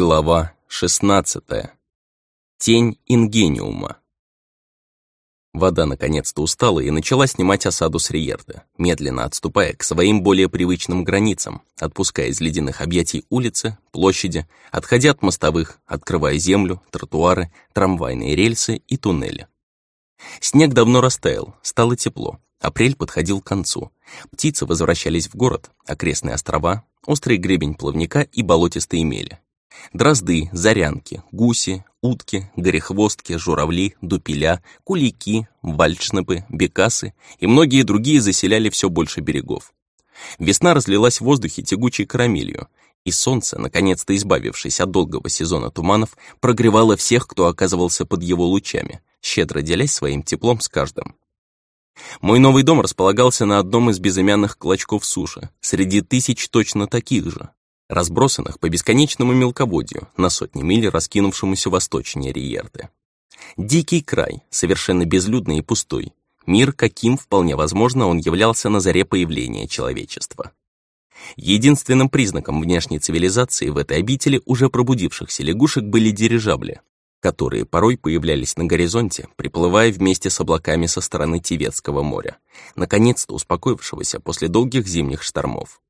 Глава 16. Тень Ингениума. Вода наконец-то устала и начала снимать осаду с Риерта, медленно отступая к своим более привычным границам, отпуская из ледяных объятий улицы, площади, отходя от мостовых, открывая землю, тротуары, трамвайные рельсы и туннели. Снег давно растаял, стало тепло, апрель подходил к концу. Птицы возвращались в город, окрестные острова, острый гребень плавника и болотистые мели. Дрозды, зарянки, гуси, утки, горехвостки, журавли, дупеля, кулики, вальчнепы, бекасы и многие другие заселяли все больше берегов. Весна разлилась в воздухе тягучей карамелью, и солнце, наконец-то избавившись от долгого сезона туманов, прогревало всех, кто оказывался под его лучами, щедро делясь своим теплом с каждым. Мой новый дом располагался на одном из безымянных клочков суши, среди тысяч точно таких же, разбросанных по бесконечному мелководью на сотни миль раскинувшемуся восточнее Риерты. Дикий край, совершенно безлюдный и пустой, мир, каким, вполне возможно, он являлся на заре появления человечества. Единственным признаком внешней цивилизации в этой обители уже пробудившихся лягушек были дирижабли, которые порой появлялись на горизонте, приплывая вместе с облаками со стороны Тиветского моря, наконец-то успокоившегося после долгих зимних штормов.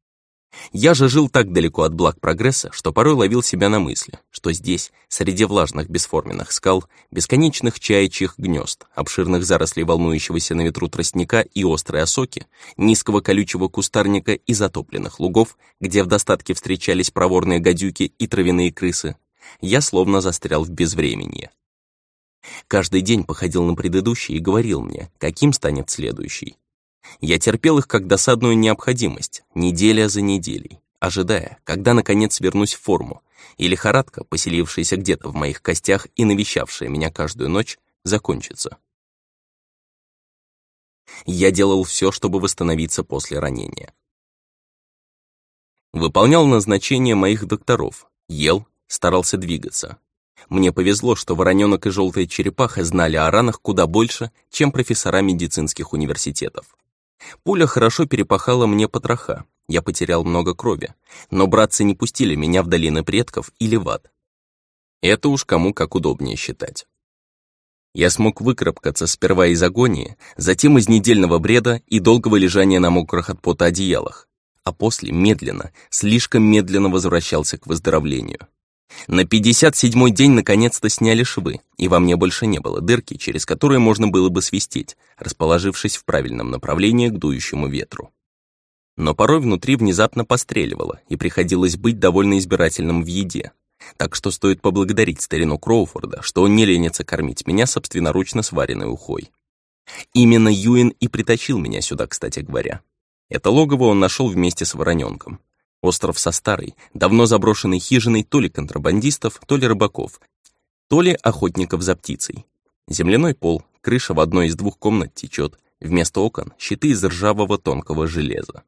Я же жил так далеко от благ прогресса, что порой ловил себя на мысли, что здесь, среди влажных бесформенных скал, бесконечных чаячьих гнезд, обширных зарослей волнующегося на ветру тростника и острой осоки, низкого колючего кустарника и затопленных лугов, где в достатке встречались проворные гадюки и травяные крысы, я словно застрял в безвременье. Каждый день походил на предыдущий и говорил мне, каким станет следующий. Я терпел их как досадную необходимость, неделя за неделей, ожидая, когда наконец вернусь в форму, и лихорадка, поселившаяся где-то в моих костях и навещавшая меня каждую ночь, закончится. Я делал все, чтобы восстановиться после ранения. Выполнял назначения моих докторов, ел, старался двигаться. Мне повезло, что вороненок и желтая черепаха знали о ранах куда больше, чем профессора медицинских университетов. Пуля хорошо перепахала мне потроха, я потерял много крови, но братцы не пустили меня в долины предков или в ад. Это уж кому как удобнее считать. Я смог выкарабкаться сперва из агонии, затем из недельного бреда и долгого лежания на мокрых от пота одеялах, а после медленно, слишком медленно возвращался к выздоровлению. На 57-й день наконец-то сняли швы, и во мне больше не было дырки, через которые можно было бы свистеть, расположившись в правильном направлении к дующему ветру. Но порой внутри внезапно постреливало, и приходилось быть довольно избирательным в еде. Так что стоит поблагодарить старину Кроуфорда, что он не ленится кормить меня собственноручно сваренной ухой. Именно Юин и притащил меня сюда, кстати говоря. Это логово он нашел вместе с вороненком. Остров со старой, давно заброшенной хижиной то ли контрабандистов, то ли рыбаков, то ли охотников за птицей. Земляной пол, крыша в одной из двух комнат течет, вместо окон щиты из ржавого тонкого железа.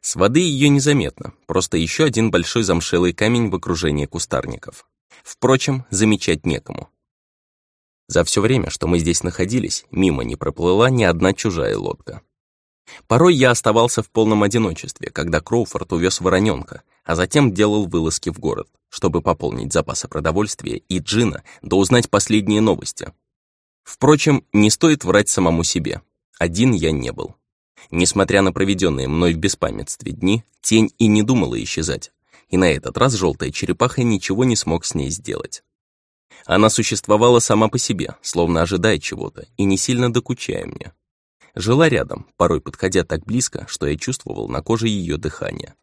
С воды ее незаметно, просто еще один большой замшелый камень в окружении кустарников. Впрочем, замечать некому. За все время, что мы здесь находились, мимо не проплыла ни одна чужая лодка. Порой я оставался в полном одиночестве, когда Кроуфорд увез вороненка, а затем делал вылазки в город, чтобы пополнить запасы продовольствия и джина, да узнать последние новости. Впрочем, не стоит врать самому себе. Один я не был. Несмотря на проведенные мной в беспамятстве дни, тень и не думала исчезать, и на этот раз желтая черепаха ничего не смог с ней сделать. Она существовала сама по себе, словно ожидая чего-то, и не сильно докучая мне. Жила рядом, порой подходя так близко, что я чувствовал на коже ее дыхание.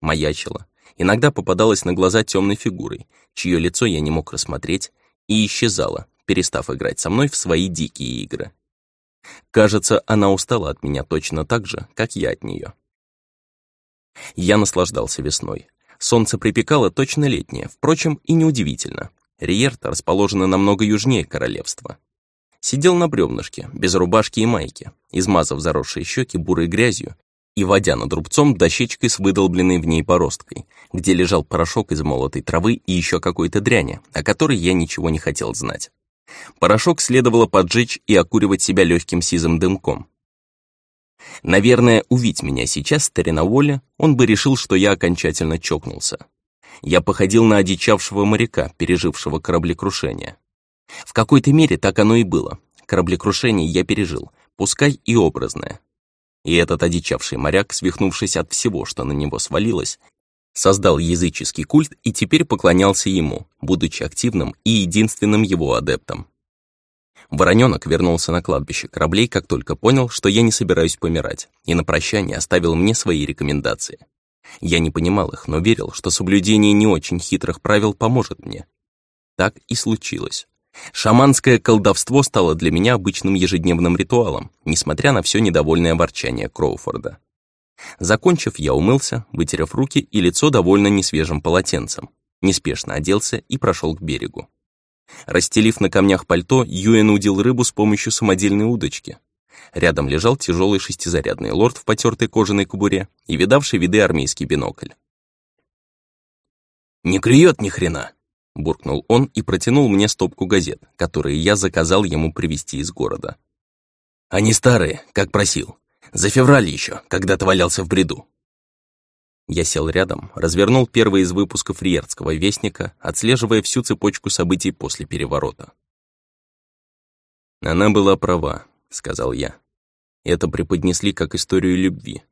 Маячила. Иногда попадалась на глаза темной фигурой, чье лицо я не мог рассмотреть, и исчезала, перестав играть со мной в свои дикие игры. Кажется, она устала от меня точно так же, как я от нее. Я наслаждался весной. Солнце припекало точно летнее, впрочем, и неудивительно. Риерта расположена намного южнее королевства. Сидел на бревнышке, без рубашки и майки, измазав заросшие щеки бурой грязью и водя над рубцом дощечкой с выдолбленной в ней поросткой, где лежал порошок из молотой травы и еще какой-то дряни, о которой я ничего не хотел знать. Порошок следовало поджечь и окуривать себя легким сизым дымком. Наверное, увидеть меня сейчас, старина Воля, он бы решил, что я окончательно чокнулся. Я походил на одичавшего моряка, пережившего кораблекрушение. В какой-то мере так оно и было. Кораблекрушение я пережил, пускай и образное. И этот одичавший моряк, свихнувшись от всего, что на него свалилось, создал языческий культ и теперь поклонялся ему, будучи активным и единственным его адептом. Вороненок вернулся на кладбище кораблей, как только понял, что я не собираюсь помирать, и на прощание оставил мне свои рекомендации. Я не понимал их, но верил, что соблюдение не очень хитрых правил поможет мне. Так и случилось. Шаманское колдовство стало для меня обычным ежедневным ритуалом, несмотря на все недовольное ворчание Кроуфорда. Закончив, я умылся, вытерев руки и лицо довольно несвежим полотенцем, неспешно оделся и прошел к берегу. Расстелив на камнях пальто, Юэн удил рыбу с помощью самодельной удочки. Рядом лежал тяжелый шестизарядный лорд в потертой кожаной кобуре и видавший виды армейский бинокль. «Не клюет ни хрена!» Буркнул он и протянул мне стопку газет, которые я заказал ему привезти из города. «Они старые, как просил. За февраль еще, когда ты валялся в бреду». Я сел рядом, развернул первый из выпусков Риердского вестника, отслеживая всю цепочку событий после переворота. «Она была права», — сказал я. Это преподнесли как историю любви.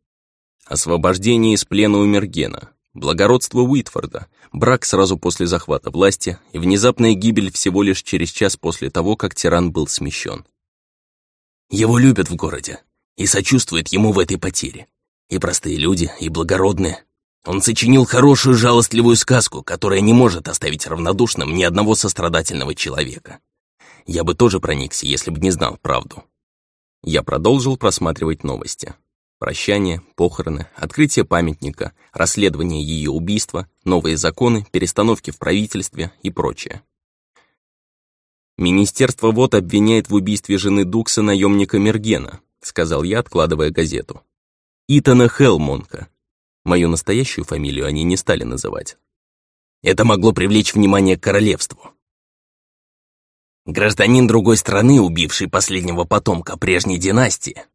Освобождение из плена у Мергена, Благородство Уитфорда, брак сразу после захвата власти и внезапная гибель всего лишь через час после того, как тиран был смещен. Его любят в городе и сочувствуют ему в этой потере. И простые люди, и благородные. Он сочинил хорошую жалостливую сказку, которая не может оставить равнодушным ни одного сострадательного человека. Я бы тоже проникся, если бы не знал правду. Я продолжил просматривать новости. Прощание, похороны, открытие памятника, расследование ее убийства, новые законы, перестановки в правительстве и прочее. «Министерство ВОД обвиняет в убийстве жены Дукса наемника Мергена», сказал я, откладывая газету. «Итана Хелмонка. Мою настоящую фамилию они не стали называть. Это могло привлечь внимание к королевству. Гражданин другой страны, убивший последнего потомка прежней династии,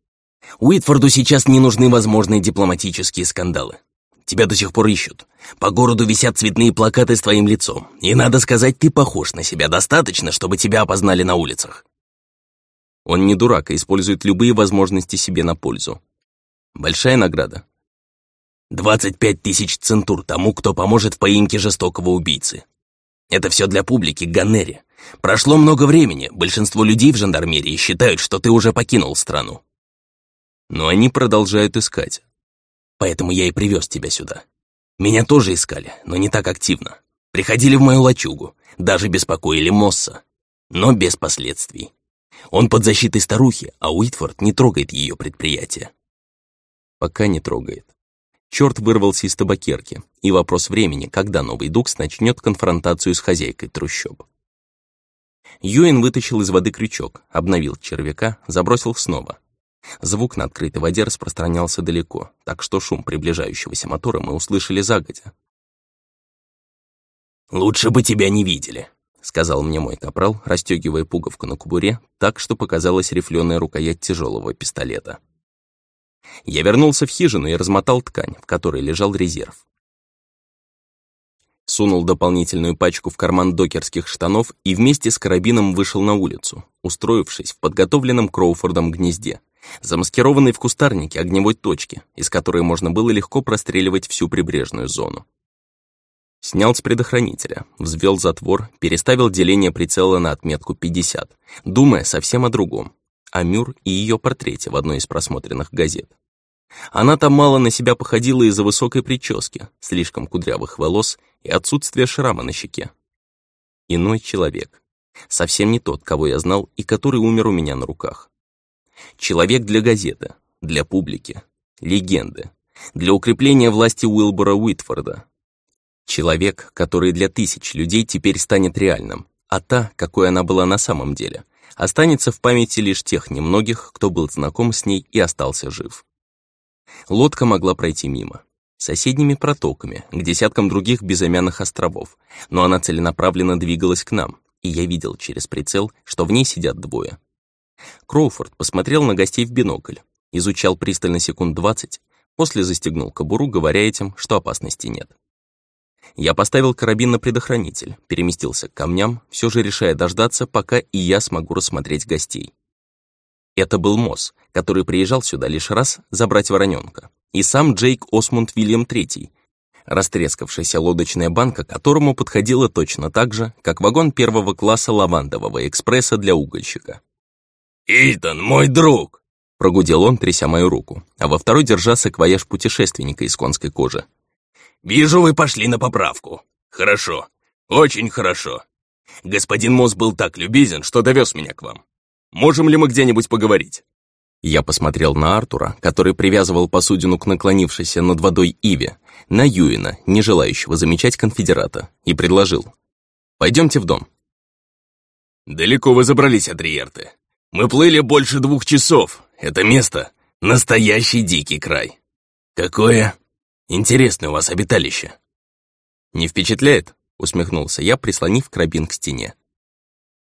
Уитфорду сейчас не нужны возможные дипломатические скандалы. Тебя до сих пор ищут. По городу висят цветные плакаты с твоим лицом. И, надо сказать, ты похож на себя достаточно, чтобы тебя опознали на улицах. Он не дурак и использует любые возможности себе на пользу. Большая награда. 25 тысяч центур тому, кто поможет в поимке жестокого убийцы. Это все для публики, Ганнери. Прошло много времени, большинство людей в жандармерии считают, что ты уже покинул страну. Но они продолжают искать. Поэтому я и привез тебя сюда. Меня тоже искали, но не так активно. Приходили в мою лачугу, даже беспокоили Мосса. Но без последствий. Он под защитой старухи, а Уитфорд не трогает ее предприятие. Пока не трогает. Черт вырвался из табакерки, и вопрос времени, когда новый Дукс начнет конфронтацию с хозяйкой трущоб. Юэн вытащил из воды крючок, обновил червяка, забросил снова. Звук на открытой воде распространялся далеко, так что шум приближающегося мотора мы услышали загодя. «Лучше бы тебя не видели», — сказал мне мой капрал, расстегивая пуговку на кубуре, так что показалась рифленая рукоять тяжелого пистолета. Я вернулся в хижину и размотал ткань, в которой лежал резерв. Сунул дополнительную пачку в карман докерских штанов и вместе с карабином вышел на улицу, устроившись в подготовленном Кроуфордом гнезде, замаскированной в кустарнике огневой точки, из которой можно было легко простреливать всю прибрежную зону. Снял с предохранителя, взвел затвор, переставил деление прицела на отметку 50, думая совсем о другом, о Мюр и ее портрете в одной из просмотренных газет. Она там мало на себя походила из-за высокой прически, слишком кудрявых волос и отсутствия шрама на щеке. Иной человек. Совсем не тот, кого я знал и который умер у меня на руках. Человек для газеты, для публики, легенды, для укрепления власти Уилбора Уитфорда. Человек, который для тысяч людей теперь станет реальным, а та, какой она была на самом деле, останется в памяти лишь тех немногих, кто был знаком с ней и остался жив. Лодка могла пройти мимо, соседними протоками, к десяткам других безымянных островов, но она целенаправленно двигалась к нам, и я видел через прицел, что в ней сидят двое. Кроуфорд посмотрел на гостей в бинокль, изучал пристально секунд двадцать, после застегнул кобуру, говоря этим, что опасности нет. Я поставил карабин на предохранитель, переместился к камням, все же решая дождаться, пока и я смогу рассмотреть гостей. Это был Мосс, который приезжал сюда лишь раз забрать вороненка, и сам Джейк Осмунд Вильям III, растрескавшаяся лодочная банка которому подходила точно так же, как вагон первого класса лавандового экспресса для угольщика. «Итан, мой друг!» Прогудел он, тряся мою руку, а во второй держа саквояж путешественника из конской кожи. «Вижу, вы пошли на поправку. Хорошо, очень хорошо. Господин Мосс был так любезен, что довез меня к вам. Можем ли мы где-нибудь поговорить?» Я посмотрел на Артура, который привязывал посудину к наклонившейся над водой Иве, на Юина, не желающего замечать конфедерата, и предложил. «Пойдемте в дом». «Далеко вы забрались от. Мы плыли больше двух часов. Это место — настоящий дикий край. Какое интересное у вас обиталище». «Не впечатляет?» — усмехнулся я, прислонив карабин к стене.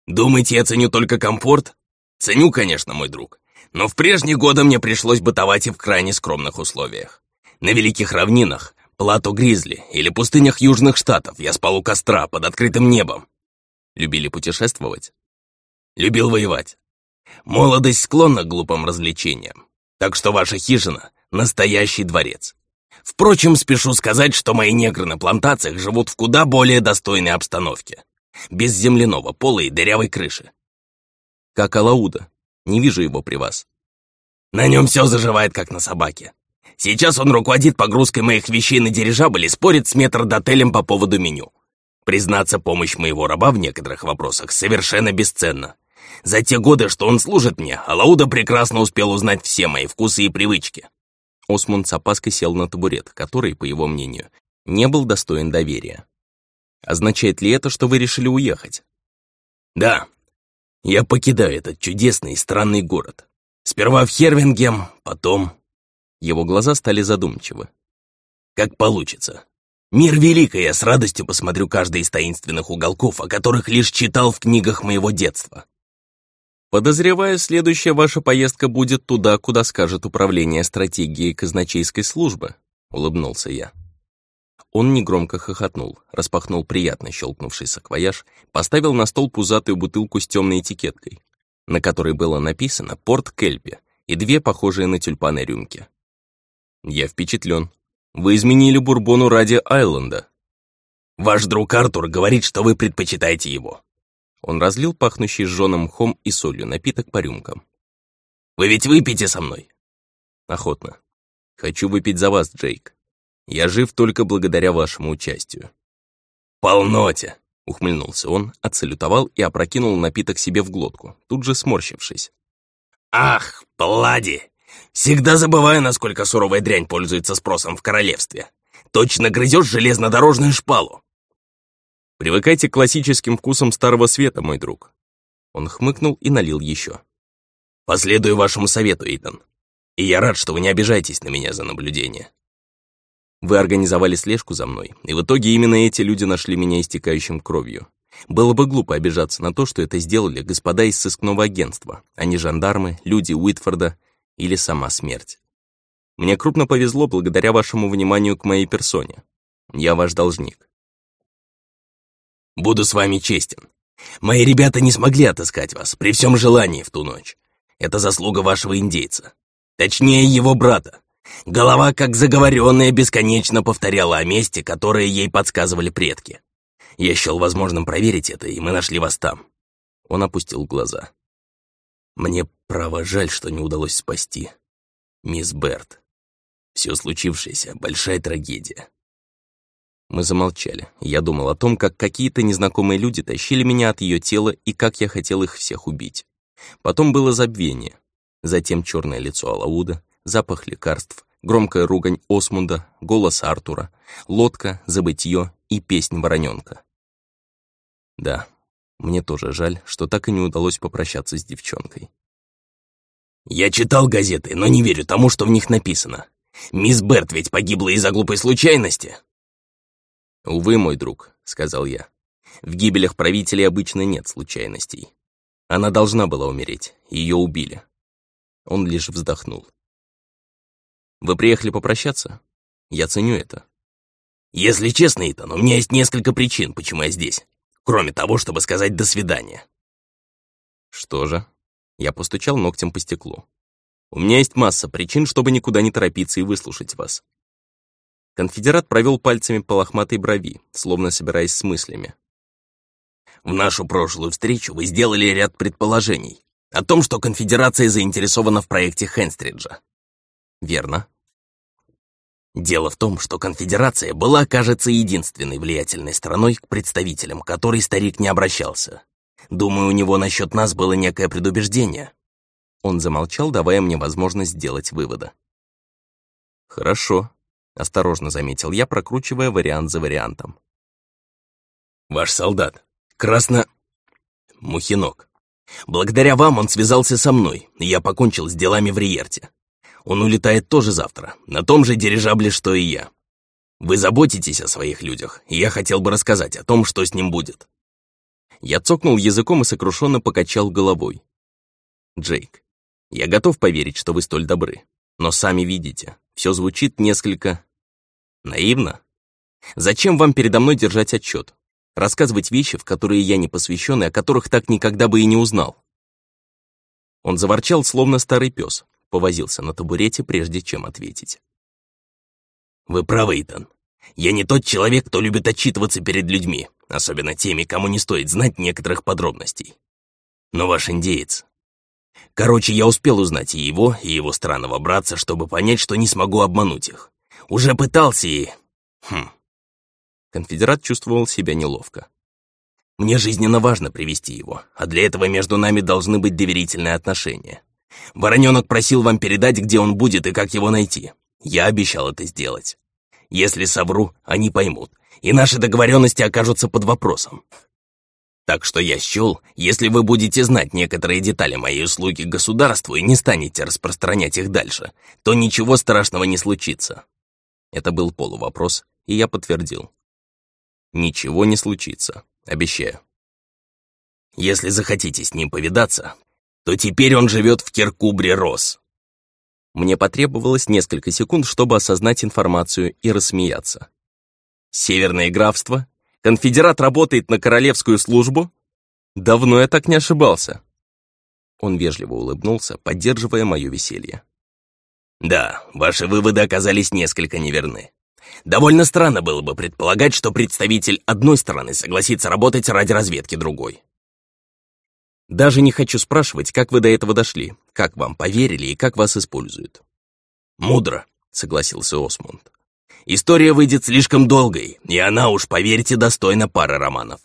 «Думаете, я ценю только комфорт? Ценю, конечно, мой друг. Но в прежние годы мне пришлось бытовать и в крайне скромных условиях. На великих равнинах, плато Гризли или пустынях Южных Штатов я спал у костра под открытым небом. Любили путешествовать? Любил воевать. Молодость склонна к глупым развлечениям. Так что ваша хижина — настоящий дворец. Впрочем, спешу сказать, что мои негры на плантациях живут в куда более достойной обстановке. Без земляного пола и дырявой крыши. Как Алауда. Не вижу его при вас. На нем все заживает, как на собаке. Сейчас он руководит погрузкой моих вещей на дирижабль и спорит с метрдотелем по поводу меню. Признаться, помощь моего раба в некоторых вопросах совершенно бесценна. За те годы, что он служит мне, Алауда прекрасно успел узнать все мои вкусы и привычки. Осмунд с опаской сел на табурет, который, по его мнению, не был достоин доверия. Означает ли это, что вы решили уехать? Да, я покидаю этот чудесный и странный город. Сперва в Хервингем, потом... Его глаза стали задумчивы. Как получится. Мир великий, я с радостью посмотрю каждый из таинственных уголков, о которых лишь читал в книгах моего детства. Подозреваю, следующая ваша поездка будет туда, куда скажет управление стратегией казначейской службы, улыбнулся я. Он негромко хохотнул, распахнул приятно щелкнувший саквояж, поставил на стол пузатую бутылку с темной этикеткой, на которой было написано «Порт Кельпи» и две похожие на тюльпаны рюмки. Я впечатлен. Вы изменили бурбону ради Айленда. Ваш друг Артур говорит, что вы предпочитаете его. Он разлил пахнущий сжёным мхом и солью напиток по рюмкам. «Вы ведь выпьете со мной?» «Охотно. Хочу выпить за вас, Джейк. Я жив только благодаря вашему участию». «Полноте!» — ухмыльнулся он, отсалютовал и опрокинул напиток себе в глотку, тут же сморщившись. «Ах, Плади! Всегда забываю, насколько суровая дрянь пользуется спросом в королевстве. Точно грызешь железнодорожную шпалу!» «Привыкайте к классическим вкусам Старого Света, мой друг». Он хмыкнул и налил еще. «Последую вашему совету, Итан. И я рад, что вы не обижаетесь на меня за наблюдение. Вы организовали слежку за мной, и в итоге именно эти люди нашли меня истекающим кровью. Было бы глупо обижаться на то, что это сделали господа из сыскного агентства, а не жандармы, люди Уитфорда или сама смерть. Мне крупно повезло благодаря вашему вниманию к моей персоне. Я ваш должник. Буду с вами честен. Мои ребята не смогли отыскать вас при всем желании в ту ночь. Это заслуга вашего индейца. Точнее, его брата. Голова, как заговоренная, бесконечно повторяла о месте, которое ей подсказывали предки. Я счел возможным проверить это, и мы нашли вас там. Он опустил глаза. Мне, право, жаль, что не удалось спасти. Мисс Берт. Все случившееся — большая трагедия. Мы замолчали. Я думал о том, как какие-то незнакомые люди тащили меня от ее тела и как я хотел их всех убить. Потом было забвение. Затем черное лицо Алауда, запах лекарств, громкая ругань Осмунда, голос Артура, лодка, забытье и песнь вороненка. Да, мне тоже жаль, что так и не удалось попрощаться с девчонкой. «Я читал газеты, но не верю тому, что в них написано. Мисс Берт ведь погибла из-за глупой случайности». «Увы, мой друг», — сказал я. «В гибелях правителей обычно нет случайностей. Она должна была умереть, ее убили». Он лишь вздохнул. Вы приехали попрощаться? Я ценю это. Если честно, Итан, у меня есть несколько причин, почему я здесь. Кроме того, чтобы сказать «до свидания». Что же? Я постучал ногтем по стеклу. У меня есть масса причин, чтобы никуда не торопиться и выслушать вас. Конфедерат провел пальцами по лохматой брови, словно собираясь с мыслями. В нашу прошлую встречу вы сделали ряд предположений о том, что конфедерация заинтересована в проекте Хенстриджа. Верно. Дело в том, что конфедерация была, кажется, единственной влиятельной страной к представителям, которой старик не обращался. Думаю, у него насчет нас было некое предубеждение. Он замолчал, давая мне возможность сделать выводы. «Хорошо», — осторожно заметил я, прокручивая вариант за вариантом. «Ваш солдат, красно... Мухинок. Благодаря вам он связался со мной, и я покончил с делами в Риерте. Он улетает тоже завтра, на том же дирижабле, что и я. Вы заботитесь о своих людях, и я хотел бы рассказать о том, что с ним будет». Я цокнул языком и сокрушенно покачал головой. «Джейк, я готов поверить, что вы столь добры, но сами видите, все звучит несколько... наивно. Зачем вам передо мной держать отчет? Рассказывать вещи, в которые я не посвящен и о которых так никогда бы и не узнал?» Он заворчал, словно старый пес, повозился на табурете, прежде чем ответить. «Вы правы, Итан. Я не тот человек, кто любит отчитываться перед людьми, особенно теми, кому не стоит знать некоторых подробностей. Но ваш индеец... Короче, я успел узнать и его, и его странного братца, чтобы понять, что не смогу обмануть их. Уже пытался и... Хм. Конфедерат чувствовал себя неловко. Мне жизненно важно привести его, а для этого между нами должны быть доверительные отношения. Вороненок просил вам передать, где он будет и как его найти. Я обещал это сделать. Если совру, они поймут, и наши договоренности окажутся под вопросом. Так что я счел, если вы будете знать некоторые детали моей услуги государству и не станете распространять их дальше, то ничего страшного не случится. Это был полувопрос, и я подтвердил. Ничего не случится, обещаю. Если захотите с ним повидаться, то теперь он живет в Киркубре Рос. Мне потребовалось несколько секунд, чтобы осознать информацию и рассмеяться. Северное графство? Конфедерат работает на королевскую службу? Давно я так не ошибался. Он вежливо улыбнулся, поддерживая мое веселье. Да, ваши выводы оказались несколько неверны. Довольно странно было бы предполагать, что представитель одной стороны согласится работать ради разведки другой. Даже не хочу спрашивать, как вы до этого дошли, как вам поверили и как вас используют. Мудро, согласился Осмунд. История выйдет слишком долгой, и она, уж поверьте, достойна пары романов.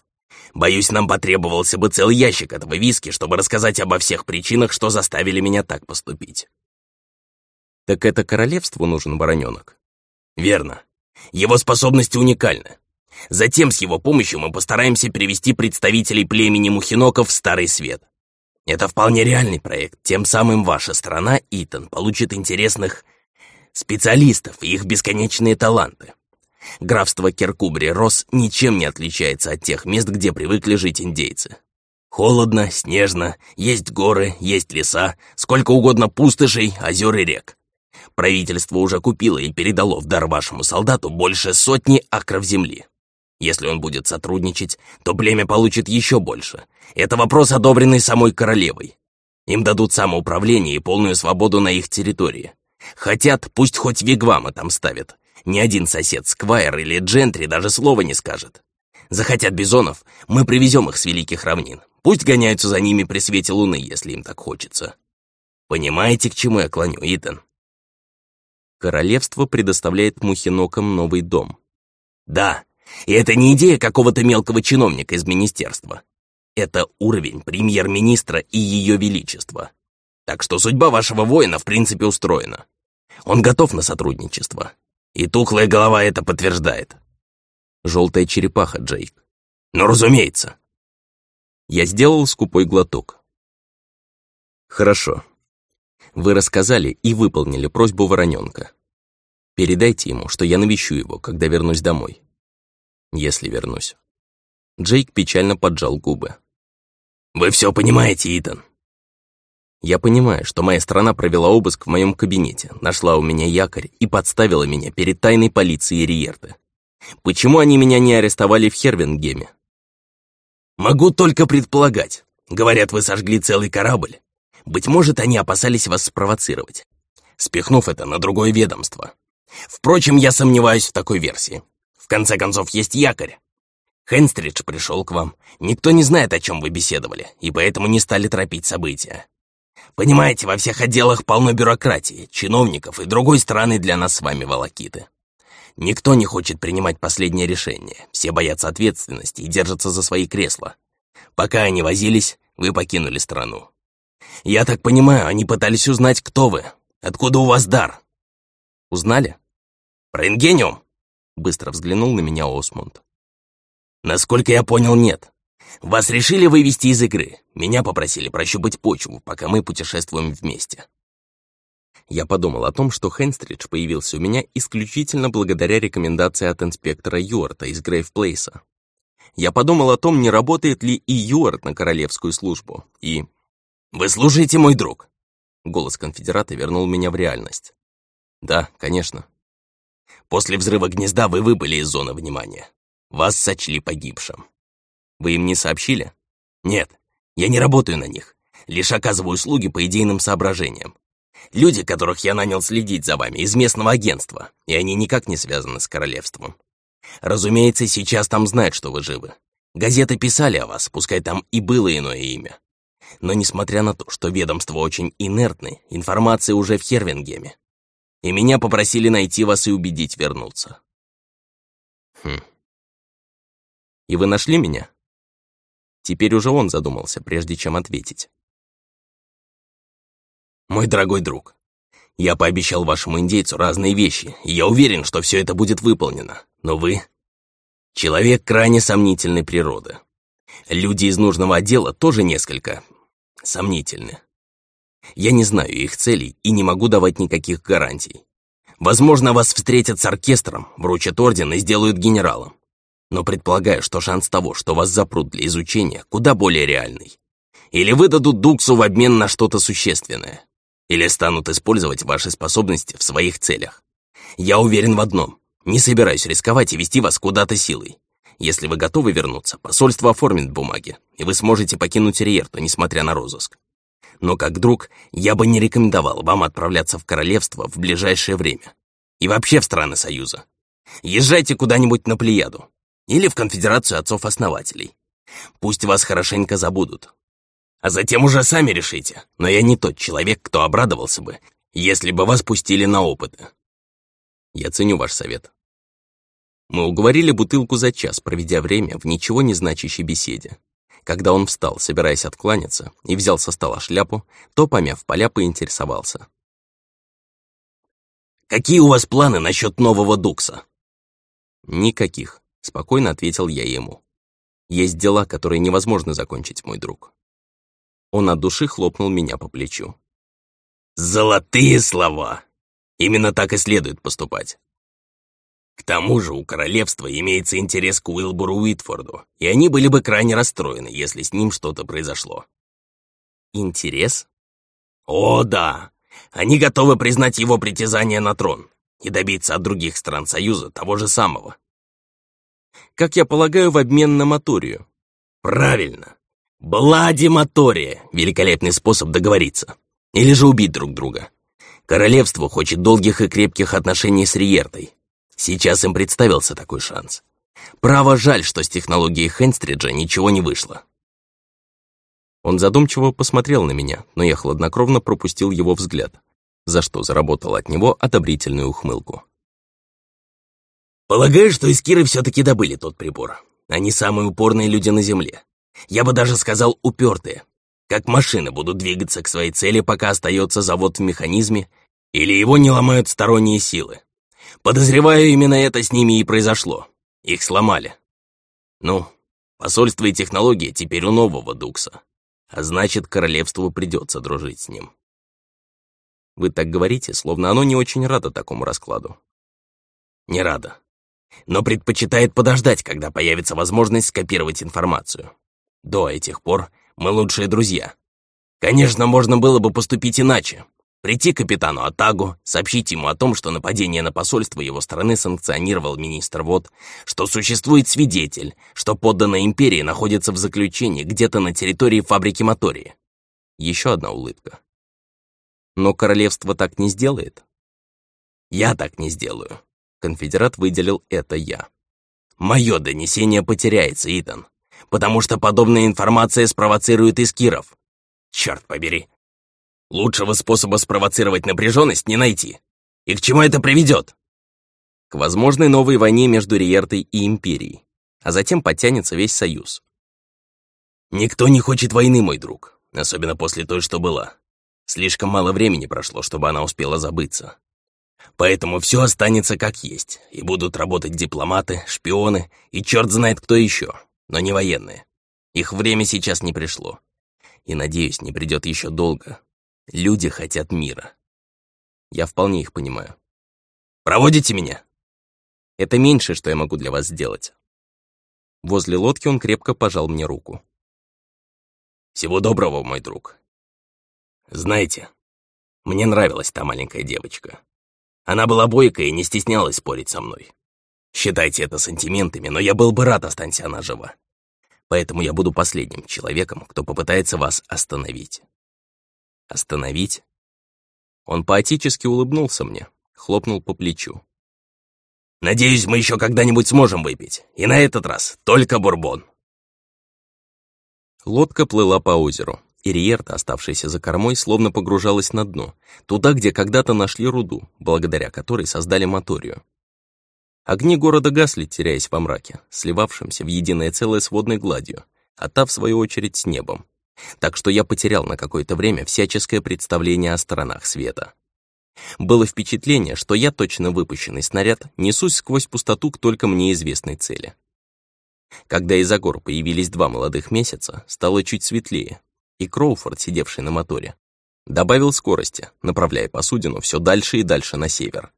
Боюсь, нам потребовался бы целый ящик этого виски, чтобы рассказать обо всех причинах, что заставили меня так поступить. Так это королевству нужен вороненок? Верно. Его способности уникальны. Затем с его помощью мы постараемся перевести представителей племени Мухиноков в Старый Свет. Это вполне реальный проект, тем самым ваша страна, Итан, получит интересных специалистов и их бесконечные таланты. Графство Керкубри-Рос ничем не отличается от тех мест, где привыкли жить индейцы. Холодно, снежно, есть горы, есть леса, сколько угодно пустошей, озер и рек. Правительство уже купило и передало в дар вашему солдату больше сотни акров земли. Если он будет сотрудничать, то племя получит еще больше. Это вопрос, одобренный самой королевой. Им дадут самоуправление и полную свободу на их территории. Хотят, пусть хоть вигвамы там ставят. Ни один сосед, сквайр или джентри даже слова не скажет. Захотят бизонов, мы привезем их с великих равнин. Пусть гоняются за ними при свете луны, если им так хочется. Понимаете, к чему я клоню, Итан? Королевство предоставляет мухинокам новый дом. Да, и это не идея какого-то мелкого чиновника из министерства. Это уровень премьер-министра и ее величества. Так что судьба вашего воина в принципе устроена. Он готов на сотрудничество. И тухлая голова это подтверждает. Желтая черепаха, Джейк. Ну, разумеется. Я сделал скупой глоток. Хорошо. Вы рассказали и выполнили просьбу вороненка. Передайте ему, что я навещу его, когда вернусь домой если вернусь. Джейк печально поджал губы. «Вы все понимаете, Итан?» «Я понимаю, что моя страна провела обыск в моем кабинете, нашла у меня якорь и подставила меня перед тайной полицией Риерты. Почему они меня не арестовали в Хервингеме? Могу только предполагать. Говорят, вы сожгли целый корабль. Быть может, они опасались вас спровоцировать, спихнув это на другое ведомство. Впрочем, я сомневаюсь в такой версии. В конце концов, есть якорь. Хенстридж пришел к вам. Никто не знает, о чем вы беседовали, и поэтому не стали торопить события. Понимаете, во всех отделах полно бюрократии, чиновников и другой стороны для нас с вами волокиты. Никто не хочет принимать последнее решение, все боятся ответственности и держатся за свои кресла. Пока они возились, вы покинули страну. Я так понимаю, они пытались узнать, кто вы, откуда у вас дар. Узнали? Про Ингениум? Быстро взглянул на меня Осмунд. Насколько я понял, нет. Вас решили вывести из игры. Меня попросили прощупать почву, пока мы путешествуем вместе. Я подумал о том, что Хенстридж появился у меня исключительно благодаря рекомендации от инспектора Юарта из Грейвплейса. Я подумал о том, не работает ли и Юарт на королевскую службу, и... «Вы служите, мой друг!» Голос конфедерата вернул меня в реальность. «Да, конечно». «После взрыва гнезда вы выбыли из зоны внимания. Вас сочли погибшим». «Вы им не сообщили?» «Нет, я не работаю на них. Лишь оказываю услуги по идейным соображениям. Люди, которых я нанял следить за вами, из местного агентства, и они никак не связаны с королевством. Разумеется, сейчас там знают, что вы живы. Газеты писали о вас, пускай там и было иное имя. Но несмотря на то, что ведомство очень инертны, информация уже в Хервингеме. И меня попросили найти вас и убедить вернуться. Хм. И вы нашли меня? Теперь уже он задумался, прежде чем ответить. Мой дорогой друг, я пообещал вашему индейцу разные вещи, и я уверен, что все это будет выполнено. Но вы — человек крайне сомнительной природы. Люди из нужного отдела тоже несколько сомнительны. Я не знаю их целей и не могу давать никаких гарантий. Возможно, вас встретят с оркестром, вручат орден и сделают генералом. Но предполагаю, что шанс того, что вас запрут для изучения, куда более реальный. Или выдадут Дуксу в обмен на что-то существенное или станут использовать ваши способности в своих целях. Я уверен в одном. Не собираюсь рисковать и вести вас куда-то силой. Если вы готовы вернуться, посольство оформит бумаги, и вы сможете покинуть Риерту, несмотря на розыск. Но как друг, я бы не рекомендовал вам отправляться в королевство в ближайшее время. И вообще в страны Союза. Езжайте куда-нибудь на Плеяду. Или в конфедерацию отцов-основателей. Пусть вас хорошенько забудут, а затем уже сами решите. Но я не тот человек, кто обрадовался бы, если бы вас пустили на опыты. Я ценю ваш совет. Мы уговорили бутылку за час, проведя время в ничего не значащей беседе. Когда он встал, собираясь откланяться, и взял со стола шляпу, то, помяв поля, поинтересовался. «Какие у вас планы насчет нового Дукса?» «Никаких», — спокойно ответил я ему. «Есть дела, которые невозможно закончить, мой друг. Он от души хлопнул меня по плечу. «Золотые слова! Именно так и следует поступать. К тому же у королевства имеется интерес к Уилбуру Уитфорду, и они были бы крайне расстроены, если с ним что-то произошло». «Интерес?» «О, да! Они готовы признать его притязание на трон и добиться от других стран Союза того же самого». «Как я полагаю, в обмен на Моторию». «Правильно. Блади Мотория — великолепный способ договориться. Или же убить друг друга. Королевство хочет долгих и крепких отношений с Риертой. Сейчас им представился такой шанс. Право жаль, что с технологией Хенстриджа ничего не вышло. Он задумчиво посмотрел на меня, но я хладнокровно пропустил его взгляд, за что заработал от него одобрительную ухмылку. «Полагаю, что искиры все-таки добыли тот прибор. Они самые упорные люди на Земле. Я бы даже сказал упертые. Как машины будут двигаться к своей цели, пока остается завод в механизме, или его не ломают сторонние силы. Подозреваю, именно это с ними и произошло. Их сломали. Ну, посольство и технологии теперь у нового Дукса. А значит, королевству придется дружить с ним. Вы так говорите, словно оно не очень радо такому раскладу. Не рада. Но предпочитает подождать, когда появится возможность скопировать информацию. До этих пор мы лучшие друзья. Конечно, можно было бы поступить иначе. Прийти к капитану Атагу, сообщить ему о том, что нападение на посольство его страны санкционировал министр ВОД, что существует свидетель, что подданная империи находится в заключении где-то на территории фабрики Мотории. Еще одна улыбка. Но королевство так не сделает? Я так не сделаю. Конфедерат выделил это я. Мое донесение потеряется, Итан, потому что подобная информация спровоцирует Искиров. Черт побери, Лучшего способа спровоцировать напряженность не найти. И к чему это приведет? К возможной новой войне между Риертой и Империей, а затем подтянется весь Союз. Никто не хочет войны, мой друг, особенно после той, что была. Слишком мало времени прошло, чтобы она успела забыться. Поэтому все останется как есть, и будут работать дипломаты, шпионы и черт знает кто еще, но не военные. Их время сейчас не пришло. И, надеюсь, не придет еще долго, Люди хотят мира. Я вполне их понимаю. Проводите меня? Это меньше, что я могу для вас сделать. Возле лодки он крепко пожал мне руку. Всего доброго, мой друг. Знаете, мне нравилась та маленькая девочка. Она была бойкая и не стеснялась спорить со мной. Считайте это сантиментами, но я был бы рад, останься она жива. Поэтому я буду последним человеком, кто попытается вас остановить. Остановить? Он поотически улыбнулся мне, хлопнул по плечу. «Надеюсь, мы еще когда-нибудь сможем выпить. И на этот раз только бурбон». Лодка плыла по озеру. и Риерта, оставшаяся за кормой, словно погружалась на дно, туда, где когда-то нашли руду, благодаря которой создали моторию. Огни города гасли, теряясь во мраке, сливавшимся в единое целое с водной гладью, а та, в свою очередь, с небом так что я потерял на какое-то время всяческое представление о сторонах света. Было впечатление, что я, точно выпущенный снаряд, несусь сквозь пустоту к только мне известной цели. Когда из-за гор появились два молодых месяца, стало чуть светлее, и Кроуфорд, сидевший на моторе, добавил скорости, направляя посудину все дальше и дальше на север.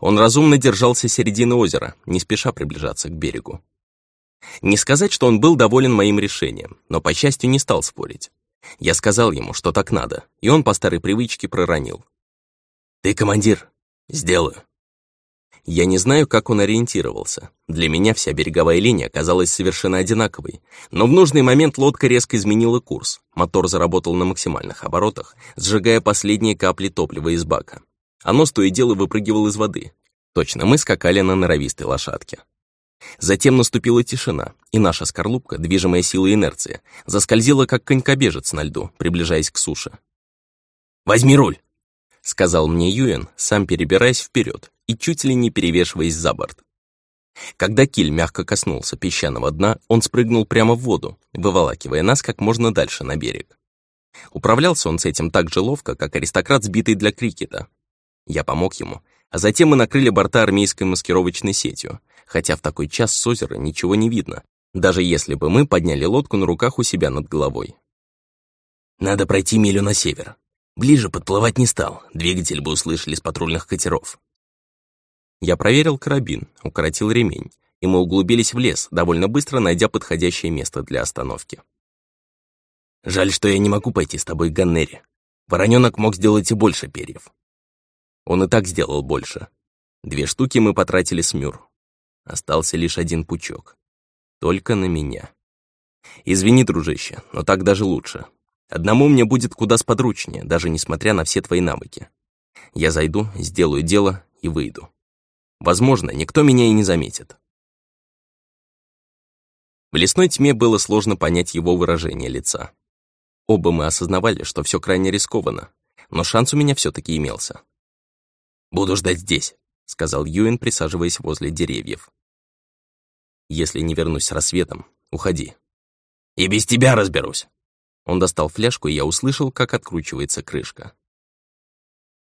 Он разумно держался середины озера, не спеша приближаться к берегу. Не сказать, что он был доволен моим решением, но, по счастью, не стал спорить. Я сказал ему, что так надо, и он по старой привычке проронил. «Ты командир. Сделаю». Я не знаю, как он ориентировался. Для меня вся береговая линия казалась совершенно одинаковой, но в нужный момент лодка резко изменила курс. Мотор заработал на максимальных оборотах, сжигая последние капли топлива из бака. Оно то и дело выпрыгивало из воды. Точно, мы скакали на норовистой лошадке. Затем наступила тишина, и наша скорлупка, движимая силой инерции, заскользила, как конькобежец на льду, приближаясь к суше. «Возьми руль!» — сказал мне Юэн, сам перебираясь вперед и чуть ли не перевешиваясь за борт. Когда киль мягко коснулся песчаного дна, он спрыгнул прямо в воду, выволакивая нас как можно дальше на берег. Управлялся он с этим так же ловко, как аристократ, сбитый для крикета. Я помог ему, а затем мы накрыли борта армейской маскировочной сетью, хотя в такой час с озера ничего не видно, даже если бы мы подняли лодку на руках у себя над головой. Надо пройти милю на север. Ближе подплывать не стал, двигатель бы услышали с патрульных катеров. Я проверил карабин, укоротил ремень, и мы углубились в лес, довольно быстро найдя подходящее место для остановки. Жаль, что я не могу пойти с тобой к Ганнере. Вороненок мог сделать и больше перьев. Он и так сделал больше. Две штуки мы потратили с Мюр. Остался лишь один пучок. Только на меня. Извини, дружище, но так даже лучше. Одному мне будет куда сподручнее, даже несмотря на все твои навыки. Я зайду, сделаю дело и выйду. Возможно, никто меня и не заметит. В лесной тьме было сложно понять его выражение лица. Оба мы осознавали, что все крайне рискованно, но шанс у меня все таки имелся. «Буду ждать здесь», — сказал Юэн, присаживаясь возле деревьев. Если не вернусь с рассветом, уходи. И без тебя разберусь. Он достал фляжку, и я услышал, как откручивается крышка.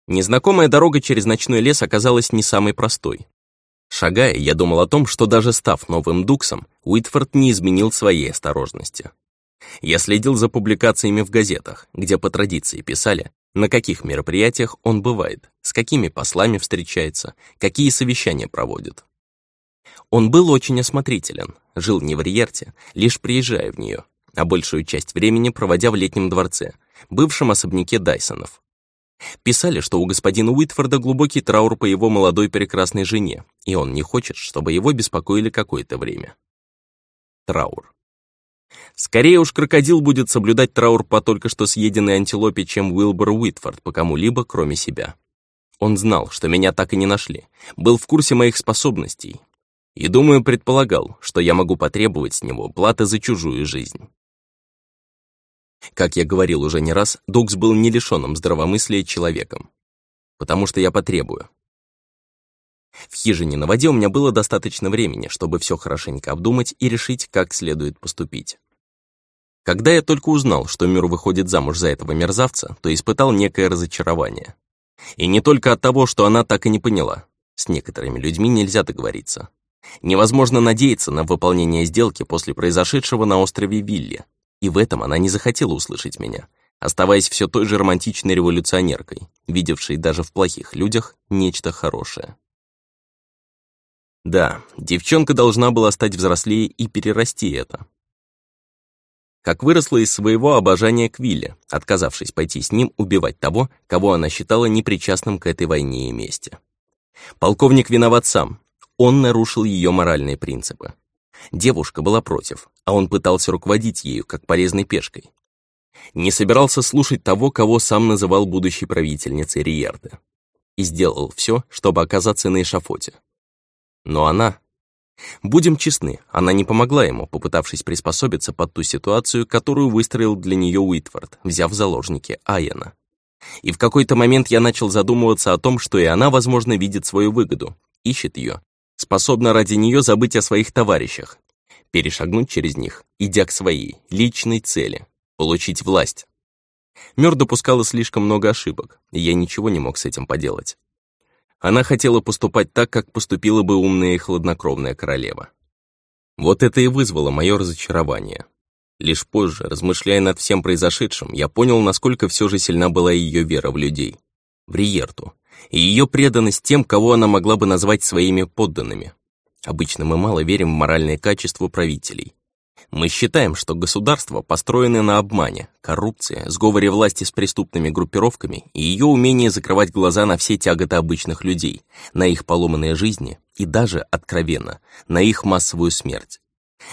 Незнакомая дорога через ночной лес оказалась не самой простой. Шагая, я думал о том, что даже став новым Дуксом, Уитфорд не изменил своей осторожности. Я следил за публикациями в газетах, где по традиции писали, на каких мероприятиях он бывает, с какими послами встречается, какие совещания проводит. Он был очень осмотрителен, жил не в Риерте, лишь приезжая в нее, а большую часть времени проводя в летнем дворце, бывшем особняке Дайсонов. Писали, что у господина Уитфорда глубокий траур по его молодой прекрасной жене, и он не хочет, чтобы его беспокоили какое-то время. Траур. Скорее уж крокодил будет соблюдать траур по только что съеденной антилопе, чем Уилбор Уитфорд по кому-либо, кроме себя. Он знал, что меня так и не нашли, был в курсе моих способностей. И, думаю, предполагал, что я могу потребовать с него платы за чужую жизнь. Как я говорил уже не раз, Дукс был не лишенным здравомыслия человеком. Потому что я потребую. В хижине на воде у меня было достаточно времени, чтобы все хорошенько обдумать и решить, как следует поступить. Когда я только узнал, что Мюр выходит замуж за этого мерзавца, то испытал некое разочарование. И не только от того, что она так и не поняла. С некоторыми людьми нельзя договориться. Невозможно надеяться на выполнение сделки после произошедшего на острове Вилли. И в этом она не захотела услышать меня, оставаясь все той же романтичной революционеркой, видевшей даже в плохих людях нечто хорошее. Да, девчонка должна была стать взрослее и перерасти это. Как выросла из своего обожания к Вилле, отказавшись пойти с ним убивать того, кого она считала непричастным к этой войне и мести. Полковник виноват сам. Он нарушил ее моральные принципы. Девушка была против, а он пытался руководить ею, как полезной пешкой. Не собирался слушать того, кого сам называл будущей правительницей Риерды. И сделал все, чтобы оказаться на эшафоте. Но она... Будем честны, она не помогла ему, попытавшись приспособиться под ту ситуацию, которую выстроил для нее Уитфорд, взяв в заложники Айена. И в какой-то момент я начал задумываться о том, что и она, возможно, видит свою выгоду, ищет ее, способна ради нее забыть о своих товарищах, перешагнуть через них, идя к своей, личной цели — получить власть. Мёр допускала слишком много ошибок, и я ничего не мог с этим поделать. Она хотела поступать так, как поступила бы умная и хладнокровная королева. Вот это и вызвало мое разочарование. Лишь позже, размышляя над всем произошедшим, я понял, насколько все же сильна была ее вера в людей. В Риерту. И ее преданность тем, кого она могла бы назвать своими подданными. Обычно мы мало верим в моральные качества правителей. Мы считаем, что государство построено на обмане, коррупции, сговоре власти с преступными группировками и ее умении закрывать глаза на все тяготы обычных людей, на их поломанные жизни и даже, откровенно, на их массовую смерть.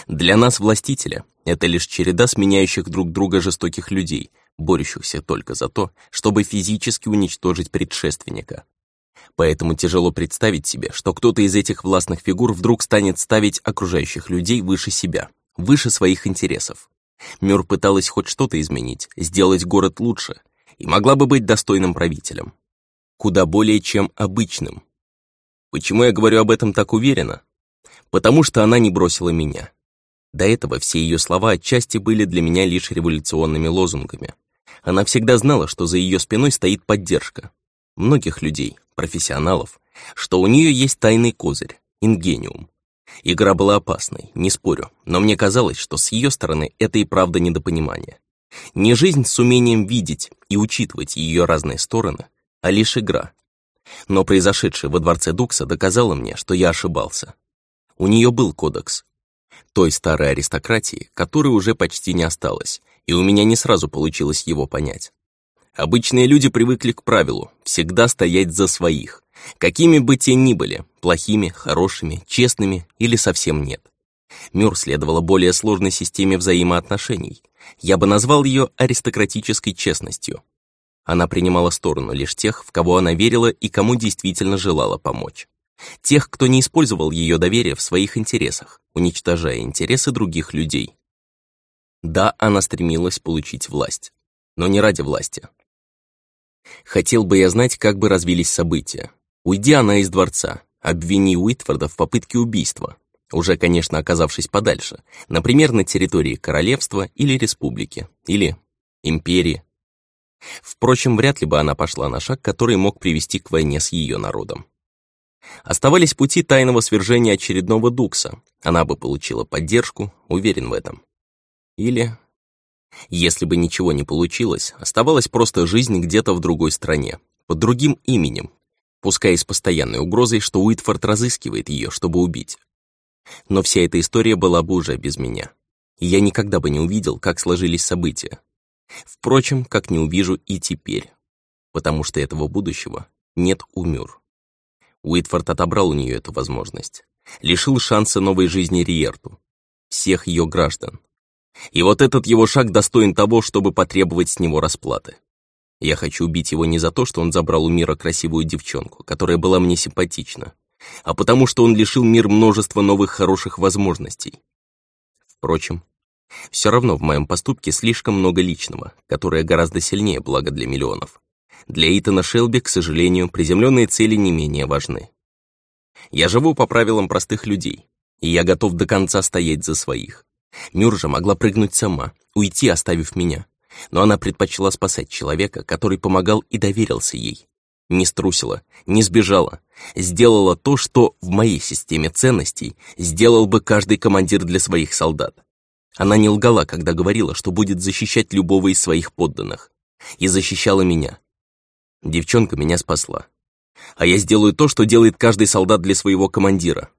Для нас, властителя, это лишь череда сменяющих друг друга жестоких людей, борющихся только за то, чтобы физически уничтожить предшественника. Поэтому тяжело представить себе, что кто-то из этих властных фигур вдруг станет ставить окружающих людей выше себя, выше своих интересов. Мюр пыталась хоть что-то изменить, сделать город лучше, и могла бы быть достойным правителем. Куда более чем обычным. Почему я говорю об этом так уверенно? Потому что она не бросила меня. До этого все ее слова отчасти были для меня лишь революционными лозунгами. Она всегда знала, что за ее спиной стоит поддержка. Многих людей, профессионалов, что у нее есть тайный козырь, ингениум, Игра была опасной, не спорю, но мне казалось, что с ее стороны это и правда недопонимание. Не жизнь с умением видеть и учитывать ее разные стороны, а лишь игра. Но произошедшее во дворце Дукса доказало мне, что я ошибался. У нее был кодекс. Той старой аристократии, которой уже почти не осталось, и у меня не сразу получилось его понять. Обычные люди привыкли к правилу всегда стоять за своих, какими бы те ни были, плохими, хорошими, честными или совсем нет. Мюр следовала более сложной системе взаимоотношений. Я бы назвал ее аристократической честностью. Она принимала сторону лишь тех, в кого она верила и кому действительно желала помочь. Тех, кто не использовал ее доверие в своих интересах, уничтожая интересы других людей. Да, она стремилась получить власть, но не ради власти. Хотел бы я знать, как бы развились события. Уйди она из дворца, обвини Уитфорда в попытке убийства, уже, конечно, оказавшись подальше, например, на территории королевства или республики, или империи. Впрочем, вряд ли бы она пошла на шаг, который мог привести к войне с ее народом. Оставались пути тайного свержения очередного Дукса. Она бы получила поддержку, уверен в этом. Или... Если бы ничего не получилось, оставалась просто жизнь где-то в другой стране, под другим именем, пускай и с постоянной угрозой, что Уитфорд разыскивает ее, чтобы убить. Но вся эта история была бы уже без меня. Я никогда бы не увидел, как сложились события. Впрочем, как не увижу и теперь. потому что этого будущего нет у Мюр. Уитфорд отобрал у нее эту возможность, лишил шанса новой жизни Риерту, всех ее граждан. И вот этот его шаг достоин того, чтобы потребовать с него расплаты. Я хочу убить его не за то, что он забрал у мира красивую девчонку, которая была мне симпатична, а потому что он лишил мир множества новых хороших возможностей. Впрочем, все равно в моем поступке слишком много личного, которое гораздо сильнее благо для миллионов. Для Итана Шелби, к сожалению, приземленные цели не менее важны. Я живу по правилам простых людей, и я готов до конца стоять за своих. Мюржа могла прыгнуть сама, уйти, оставив меня, но она предпочла спасать человека, который помогал и доверился ей. Не струсила, не сбежала, сделала то, что в моей системе ценностей сделал бы каждый командир для своих солдат. Она не лгала, когда говорила, что будет защищать любого из своих подданных. И защищала меня. Девчонка меня спасла. А я сделаю то, что делает каждый солдат для своего командира.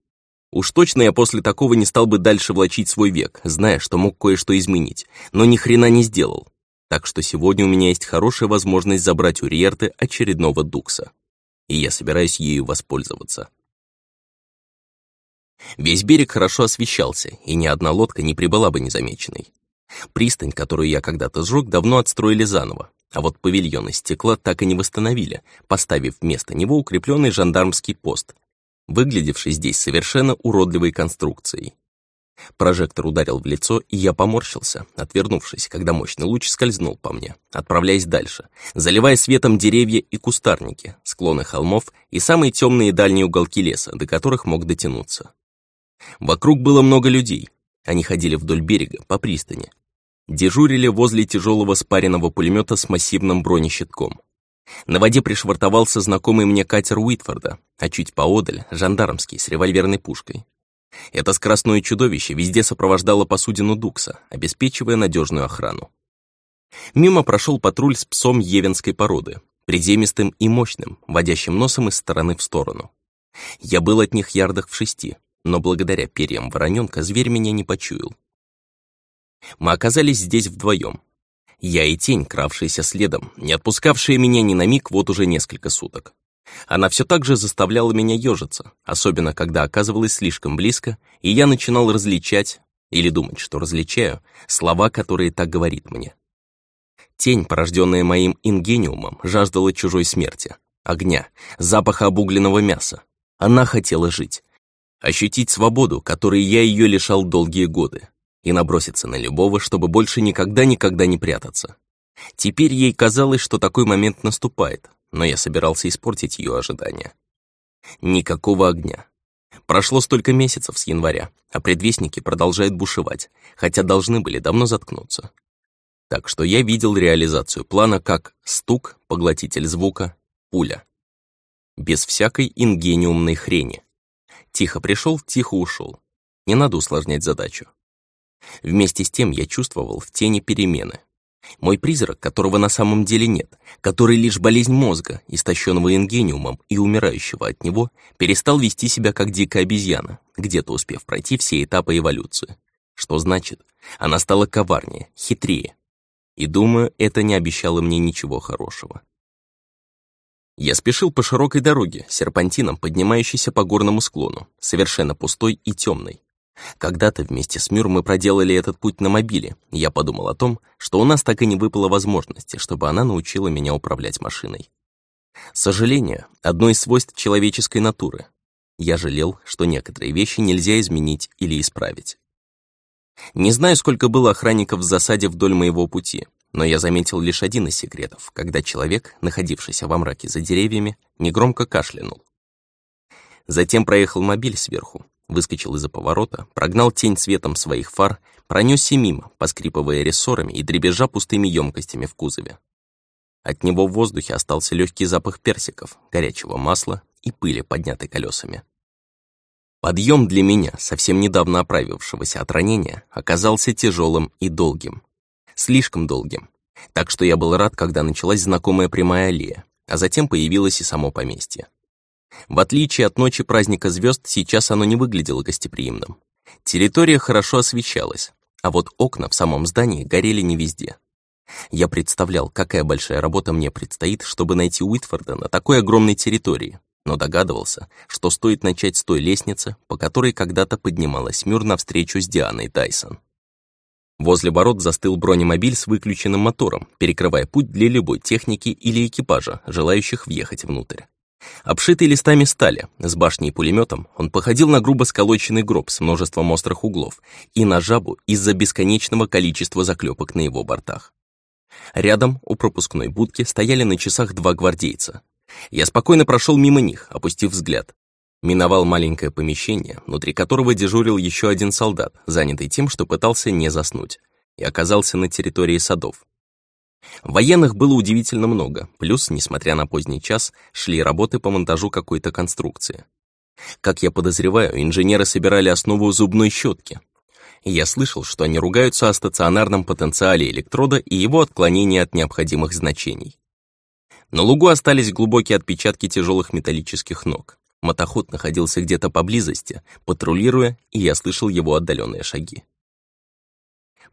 Уж точно я после такого не стал бы дальше влачить свой век, зная, что мог кое-что изменить, но ни хрена не сделал. Так что сегодня у меня есть хорошая возможность забрать у Риерты очередного Дукса. И я собираюсь ею воспользоваться. Весь берег хорошо освещался, и ни одна лодка не прибыла бы незамеченной. Пристань, которую я когда-то сжег, давно отстроили заново, а вот павильон из стекла так и не восстановили, поставив вместо него укрепленный жандармский пост, выглядевший здесь совершенно уродливой конструкцией. Прожектор ударил в лицо, и я поморщился, отвернувшись, когда мощный луч скользнул по мне, отправляясь дальше, заливая светом деревья и кустарники, склоны холмов и самые темные дальние уголки леса, до которых мог дотянуться. Вокруг было много людей. Они ходили вдоль берега, по пристани. Дежурили возле тяжелого спаренного пулемета с массивным бронещитком. На воде пришвартовался знакомый мне катер Уитфорда, а чуть поодаль — жандармский с револьверной пушкой. Это скоростное чудовище везде сопровождало посудину Дукса, обеспечивая надежную охрану. Мимо прошел патруль с псом евенской породы, приземистым и мощным, водящим носом из стороны в сторону. Я был от них ярдах в шести, но благодаря перьям вороненка зверь меня не почуял. Мы оказались здесь вдвоем. Я и тень, кравшаяся следом, не отпускавшая меня ни на миг вот уже несколько суток. Она все так же заставляла меня ежиться, особенно когда оказывалась слишком близко, и я начинал различать, или думать, что различаю, слова, которые так говорит мне. Тень, порожденная моим ингениумом, жаждала чужой смерти, огня, запаха обугленного мяса. Она хотела жить, ощутить свободу, которой я ее лишал долгие годы, и наброситься на любого, чтобы больше никогда-никогда не прятаться. Теперь ей казалось, что такой момент наступает, но я собирался испортить ее ожидания. Никакого огня. Прошло столько месяцев с января, а предвестники продолжают бушевать, хотя должны были давно заткнуться. Так что я видел реализацию плана как стук, поглотитель звука, пуля. Без всякой ингениумной хрени. Тихо пришел, тихо ушел. Не надо усложнять задачу. Вместе с тем я чувствовал в тени перемены. Мой призрак, которого на самом деле нет, который лишь болезнь мозга, истощенного ингениумом и умирающего от него, перестал вести себя как дикая обезьяна, где-то успев пройти все этапы эволюции. Что значит, она стала коварнее, хитрее. И думаю, это не обещало мне ничего хорошего. Я спешил по широкой дороге, серпантином, поднимающейся по горному склону, совершенно пустой и темной. Когда-то вместе с Мюр мы проделали этот путь на мобиле, я подумал о том, что у нас так и не выпало возможности, чтобы она научила меня управлять машиной. Сожаление — одно из свойств человеческой натуры. Я жалел, что некоторые вещи нельзя изменить или исправить. Не знаю, сколько было охранников в засаде вдоль моего пути, но я заметил лишь один из секретов, когда человек, находившийся во мраке за деревьями, негромко кашлянул. Затем проехал мобиль сверху, выскочил из-за поворота, прогнал тень цветом своих фар, пронесся мимо, поскрипывая рессорами и дребезжа пустыми емкостями в кузове. От него в воздухе остался легкий запах персиков, горячего масла и пыли, поднятой колесами. Подъем для меня, совсем недавно оправившегося от ранения, оказался тяжелым и долгим слишком долгим. Так что я был рад, когда началась знакомая прямая аллея, а затем появилось и само поместье. В отличие от ночи праздника звезд, сейчас оно не выглядело гостеприимным. Территория хорошо освещалась, а вот окна в самом здании горели не везде. Я представлял, какая большая работа мне предстоит, чтобы найти Уитфорда на такой огромной территории, но догадывался, что стоит начать с той лестницы, по которой когда-то поднималась Мюр навстречу с Дианой Тайсон. Возле ворот застыл бронемобиль с выключенным мотором, перекрывая путь для любой техники или экипажа, желающих въехать внутрь. Обшитый листами стали, с башней и пулеметом, он походил на грубо сколоченный гроб с множеством острых углов и на жабу из-за бесконечного количества заклепок на его бортах. Рядом, у пропускной будки, стояли на часах два гвардейца. Я спокойно прошел мимо них, опустив взгляд. Миновал маленькое помещение, внутри которого дежурил еще один солдат, занятый тем, что пытался не заснуть, и оказался на территории садов. Военных было удивительно много, плюс, несмотря на поздний час, шли работы по монтажу какой-то конструкции. Как я подозреваю, инженеры собирали основу зубной щетки. Я слышал, что они ругаются о стационарном потенциале электрода и его отклонении от необходимых значений. На лугу остались глубокие отпечатки тяжелых металлических ног. Мотоход находился где-то поблизости, патрулируя, и я слышал его отдаленные шаги.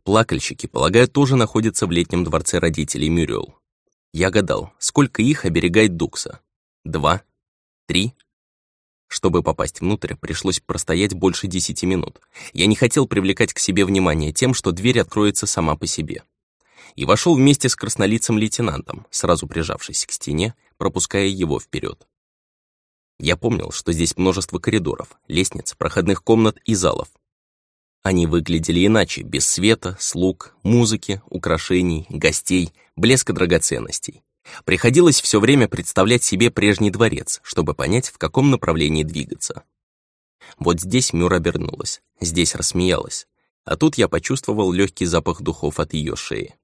Плакальщики, полагаю, тоже находятся в летнем дворце родителей Мюрриел. Я гадал, сколько их оберегает Дукса? Два? Три? Чтобы попасть внутрь, пришлось простоять больше десяти минут. Я не хотел привлекать к себе внимание тем, что дверь откроется сама по себе. И вошел вместе с краснолицым лейтенантом, сразу прижавшись к стене, пропуская его вперед. Я помнил, что здесь множество коридоров, лестниц, проходных комнат и залов, они выглядели иначе, без света, слуг, музыки, украшений, гостей, блеска драгоценностей. Приходилось все время представлять себе прежний дворец, чтобы понять, в каком направлении двигаться. Вот здесь Мюр обернулась, здесь рассмеялась, а тут я почувствовал легкий запах духов от ее шеи.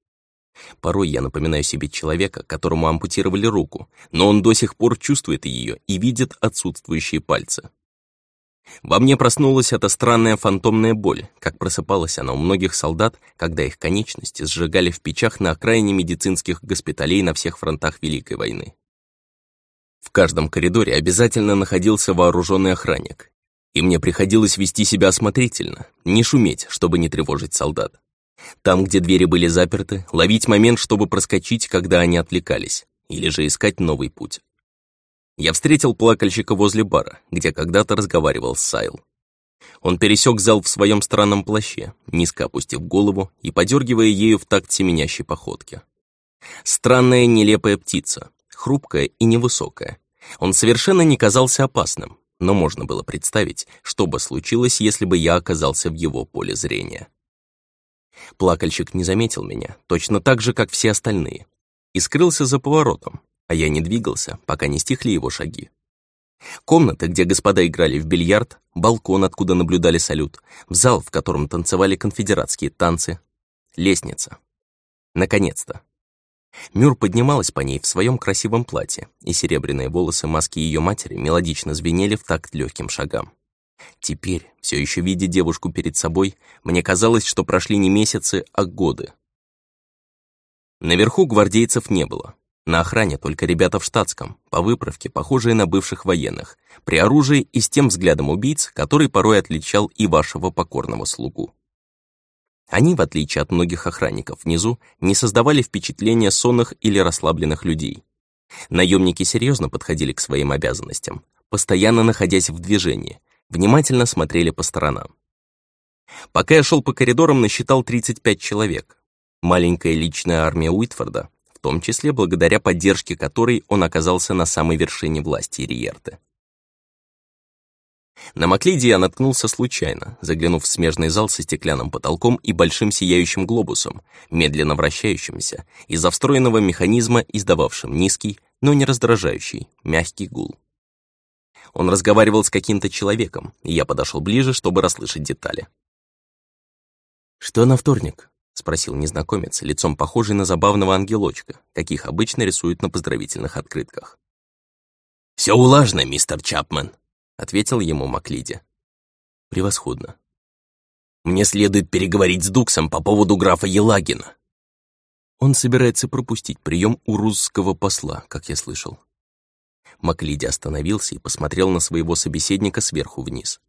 Порой я напоминаю себе человека, которому ампутировали руку, но он до сих пор чувствует ее и видит отсутствующие пальцы. Во мне проснулась эта странная фантомная боль, как просыпалась она у многих солдат, когда их конечности сжигали в печах на окраине медицинских госпиталей на всех фронтах Великой войны. В каждом коридоре обязательно находился вооруженный охранник, и мне приходилось вести себя осмотрительно, не шуметь, чтобы не тревожить солдат. Там, где двери были заперты, ловить момент, чтобы проскочить, когда они отвлекались, или же искать новый путь. Я встретил плакальщика возле бара, где когда-то разговаривал с Сайл. Он пересек зал в своем странном плаще, низко опустив голову и подергивая ею в такт семенящей походки. Странная нелепая птица, хрупкая и невысокая. Он совершенно не казался опасным, но можно было представить, что бы случилось, если бы я оказался в его поле зрения. Плакальщик не заметил меня, точно так же, как все остальные, и скрылся за поворотом, а я не двигался, пока не стихли его шаги. Комната, где господа играли в бильярд, балкон, откуда наблюдали салют, в зал, в котором танцевали конфедератские танцы, лестница. Наконец-то. Мюр поднималась по ней в своем красивом платье, и серебряные волосы маски ее матери мелодично звенели в такт легким шагам. Теперь, все еще видя девушку перед собой, мне казалось, что прошли не месяцы, а годы. Наверху гвардейцев не было. На охране только ребята в штатском, по выправке, похожие на бывших военных, при оружии и с тем взглядом убийц, который порой отличал и вашего покорного слугу. Они, в отличие от многих охранников внизу, не создавали впечатления сонных или расслабленных людей. Наемники серьезно подходили к своим обязанностям, постоянно находясь в движении, внимательно смотрели по сторонам. Пока я шел по коридорам, насчитал 35 человек. Маленькая личная армия Уитфорда в том числе благодаря поддержке которой он оказался на самой вершине власти Риерты. На Маклиде я наткнулся случайно, заглянув в смежный зал со стеклянным потолком и большим сияющим глобусом, медленно вращающимся, из-за встроенного механизма, издававшим низкий, но не раздражающий, мягкий гул. Он разговаривал с каким-то человеком, и я подошел ближе, чтобы расслышать детали. «Что на вторник?» — спросил незнакомец, лицом похожий на забавного ангелочка, каких обычно рисуют на поздравительных открытках. «Все улажно, мистер Чапман», — ответил ему Маклиди. «Превосходно. Мне следует переговорить с Дуксом по поводу графа Елагина». Он собирается пропустить прием у русского посла, как я слышал. Маклиди остановился и посмотрел на своего собеседника сверху вниз.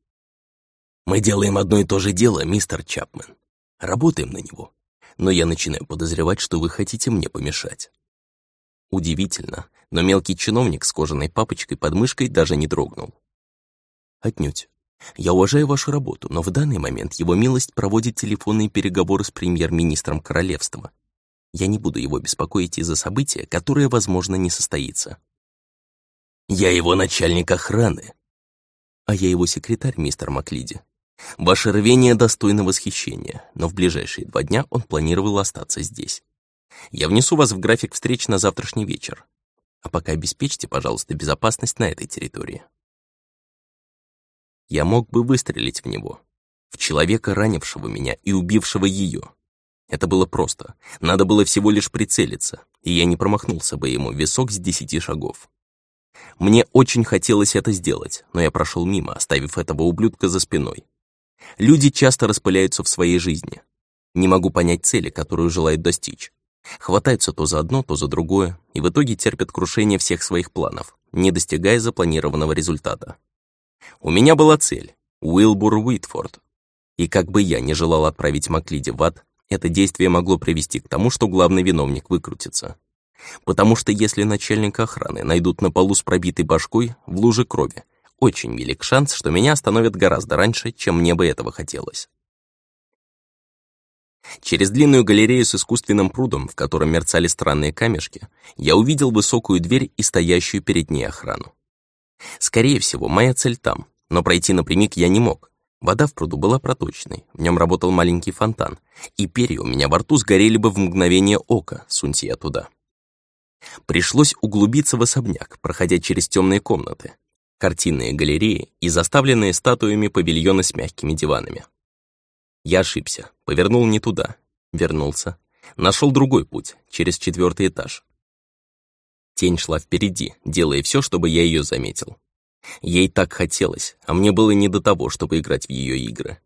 «Мы делаем одно и то же дело, мистер Чапман. Работаем на него. Но я начинаю подозревать, что вы хотите мне помешать». Удивительно, но мелкий чиновник с кожаной папочкой под мышкой даже не дрогнул. «Отнюдь. Я уважаю вашу работу, но в данный момент его милость проводит телефонные переговоры с премьер-министром королевства. Я не буду его беспокоить из-за события, которое, возможно, не состоится». «Я его начальник охраны», а я его секретарь, мистер Маклиди. Ваше рвение достойно восхищения, но в ближайшие два дня он планировал остаться здесь. Я внесу вас в график встреч на завтрашний вечер. А пока обеспечьте, пожалуйста, безопасность на этой территории. Я мог бы выстрелить в него, в человека, ранившего меня и убившего ее. Это было просто. Надо было всего лишь прицелиться, и я не промахнулся бы ему висок с десяти шагов. Мне очень хотелось это сделать, но я прошел мимо, оставив этого ублюдка за спиной. Люди часто распыляются в своей жизни. Не могу понять цели, которую желают достичь. Хватаются то за одно, то за другое, и в итоге терпят крушение всех своих планов, не достигая запланированного результата. У меня была цель — Уилбур Уитфорд. И как бы я не желал отправить Маклиди в ад, это действие могло привести к тому, что главный виновник выкрутится. Потому что если начальника охраны найдут на полу с пробитой башкой в луже крови, очень велик шанс, что меня остановят гораздо раньше, чем мне бы этого хотелось. Через длинную галерею с искусственным прудом, в котором мерцали странные камешки, я увидел высокую дверь и стоящую перед ней охрану. Скорее всего, моя цель там, но пройти напрямик я не мог. Вода в пруду была проточной, в нем работал маленький фонтан, и перья у меня во рту сгорели бы в мгновение ока, сунься я туда. Пришлось углубиться в особняк, проходя через темные комнаты, картинные галереи и заставленные статуями павильоны с мягкими диванами. Я ошибся, повернул не туда, вернулся, нашел другой путь, через четвертый этаж. Тень шла впереди, делая все, чтобы я ее заметил. Ей так хотелось, а мне было не до того, чтобы играть в ее игры.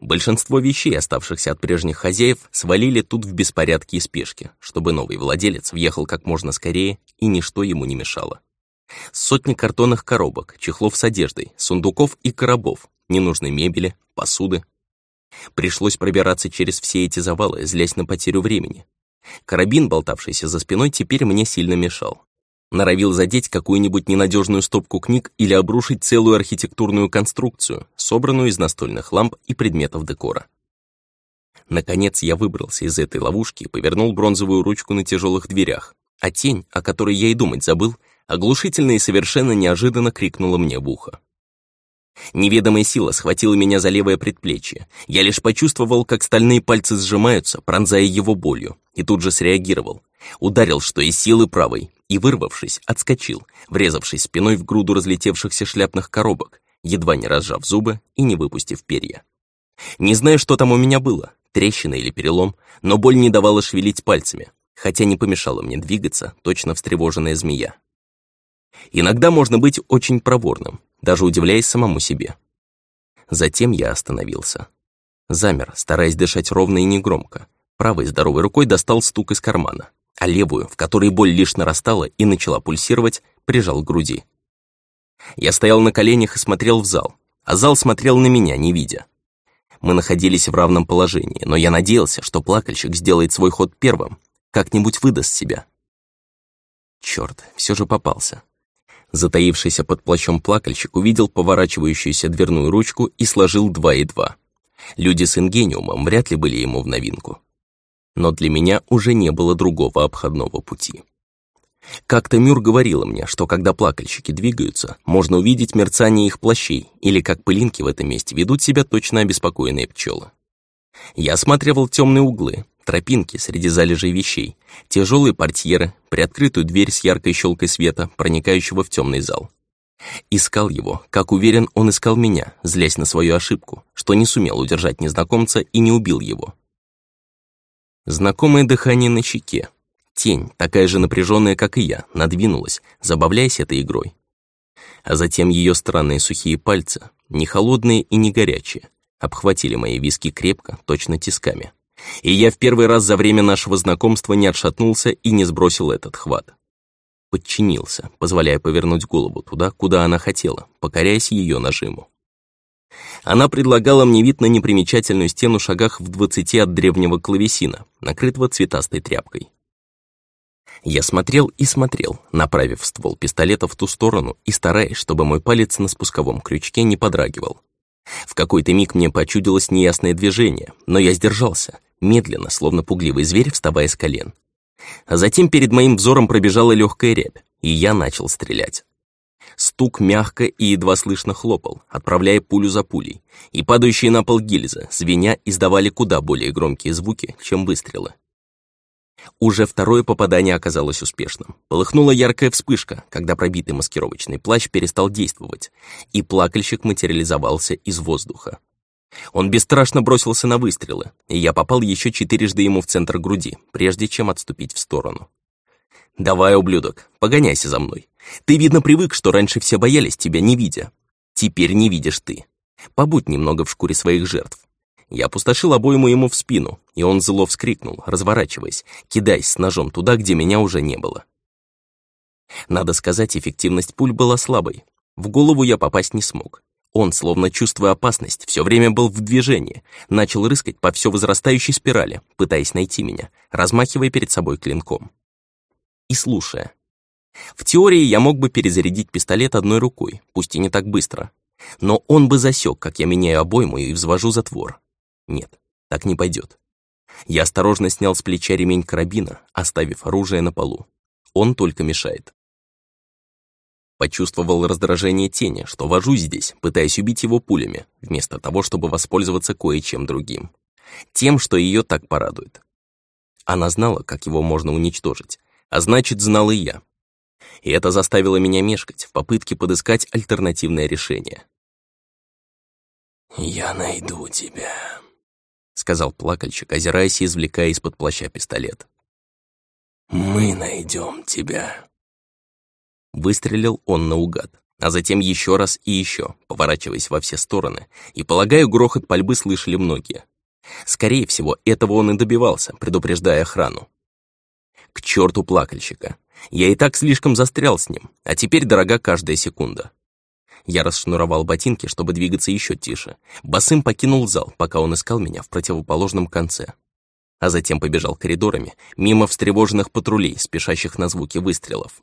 Большинство вещей, оставшихся от прежних хозяев, свалили тут в беспорядке и спешке, чтобы новый владелец въехал как можно скорее, и ничто ему не мешало. Сотни картонных коробок, чехлов с одеждой, сундуков и коробов, ненужной мебели, посуды. Пришлось пробираться через все эти завалы, злясь на потерю времени. Карабин, болтавшийся за спиной, теперь мне сильно мешал норовил задеть какую-нибудь ненадежную стопку книг или обрушить целую архитектурную конструкцию, собранную из настольных ламп и предметов декора. Наконец я выбрался из этой ловушки и повернул бронзовую ручку на тяжелых дверях, а тень, о которой я и думать забыл, оглушительно и совершенно неожиданно крикнула мне в ухо. Неведомая сила схватила меня за левое предплечье. Я лишь почувствовал, как стальные пальцы сжимаются, пронзая его болью, и тут же среагировал. Ударил, что из силы правой, и, вырвавшись, отскочил, врезавшись спиной в груду разлетевшихся шляпных коробок, едва не разжав зубы и не выпустив перья. Не знаю, что там у меня было, трещина или перелом, но боль не давала шевелить пальцами, хотя не помешала мне двигаться, точно встревоженная змея. Иногда можно быть очень проворным, даже удивляясь самому себе. Затем я остановился. Замер, стараясь дышать ровно и негромко. Правой здоровой рукой достал стук из кармана а левую, в которой боль лишь нарастала и начала пульсировать, прижал к груди. Я стоял на коленях и смотрел в зал, а зал смотрел на меня, не видя. Мы находились в равном положении, но я надеялся, что плакальщик сделает свой ход первым, как-нибудь выдаст себя. Черт, все же попался. Затаившийся под плащом плакальщик увидел поворачивающуюся дверную ручку и сложил два и два. Люди с ингениумом вряд ли были ему в новинку но для меня уже не было другого обходного пути. Как-то Мюр говорила мне, что когда плакальщики двигаются, можно увидеть мерцание их плащей, или как пылинки в этом месте ведут себя точно обеспокоенные пчелы. Я осматривал темные углы, тропинки среди залежей вещей, тяжелые портьеры, приоткрытую дверь с яркой щелкой света, проникающего в темный зал. Искал его, как уверен, он искал меня, злясь на свою ошибку, что не сумел удержать незнакомца и не убил его. Знакомое дыхание на щеке. Тень, такая же напряженная, как и я, надвинулась, забавляясь этой игрой. А затем ее странные сухие пальцы, не холодные и не горячие, обхватили мои виски крепко, точно тисками. И я в первый раз за время нашего знакомства не отшатнулся и не сбросил этот хват. Подчинился, позволяя повернуть голову туда, куда она хотела, покоряясь ее нажиму. Она предлагала мне вид на непримечательную стену шагах в двадцати от древнего клавесина, накрытого цветастой тряпкой. Я смотрел и смотрел, направив ствол пистолета в ту сторону и стараясь, чтобы мой палец на спусковом крючке не подрагивал. В какой-то миг мне почудилось неясное движение, но я сдержался, медленно, словно пугливый зверь, вставая с колен. А затем перед моим взором пробежала легкая рябь, и я начал стрелять. Стук мягко и едва слышно хлопал, отправляя пулю за пулей, и падающие на пол гильзы, звеня, издавали куда более громкие звуки, чем выстрелы. Уже второе попадание оказалось успешным. Полыхнула яркая вспышка, когда пробитый маскировочный плащ перестал действовать, и плакальщик материализовался из воздуха. Он бесстрашно бросился на выстрелы, и я попал еще четырежды ему в центр груди, прежде чем отступить в сторону. «Давай, ублюдок, погоняйся за мной. Ты, видно, привык, что раньше все боялись тебя, не видя. Теперь не видишь ты. Побудь немного в шкуре своих жертв. Я опустошил обойму ему в спину, и он зло вскрикнул, разворачиваясь, кидаясь с ножом туда, где меня уже не было. Надо сказать, эффективность пуль была слабой. В голову я попасть не смог. Он, словно чувствуя опасность, все время был в движении, начал рыскать по все возрастающей спирали, пытаясь найти меня, размахивая перед собой клинком. И слушая. В теории я мог бы перезарядить пистолет одной рукой, пусть и не так быстро. Но он бы засек, как я меняю обойму и взвожу затвор. Нет, так не пойдет. Я осторожно снял с плеча ремень карабина, оставив оружие на полу. Он только мешает. Почувствовал раздражение тени, что вожусь здесь, пытаясь убить его пулями, вместо того, чтобы воспользоваться кое-чем другим. Тем, что ее так порадует. Она знала, как его можно уничтожить, а значит, знал и я. И это заставило меня мешкать в попытке подыскать альтернативное решение. «Я найду тебя», — сказал плакальщик, озираясь и извлекая из-под плаща пистолет. «Мы найдем тебя». Выстрелил он наугад, а затем еще раз и еще, поворачиваясь во все стороны, и, полагаю, грохот пальбы слышали многие. Скорее всего, этого он и добивался, предупреждая охрану. К черту плакальщика. Я и так слишком застрял с ним, а теперь дорога каждая секунда. Я расшнуровал ботинки, чтобы двигаться еще тише. Басым покинул зал, пока он искал меня в противоположном конце. А затем побежал коридорами, мимо встревоженных патрулей, спешащих на звуки выстрелов.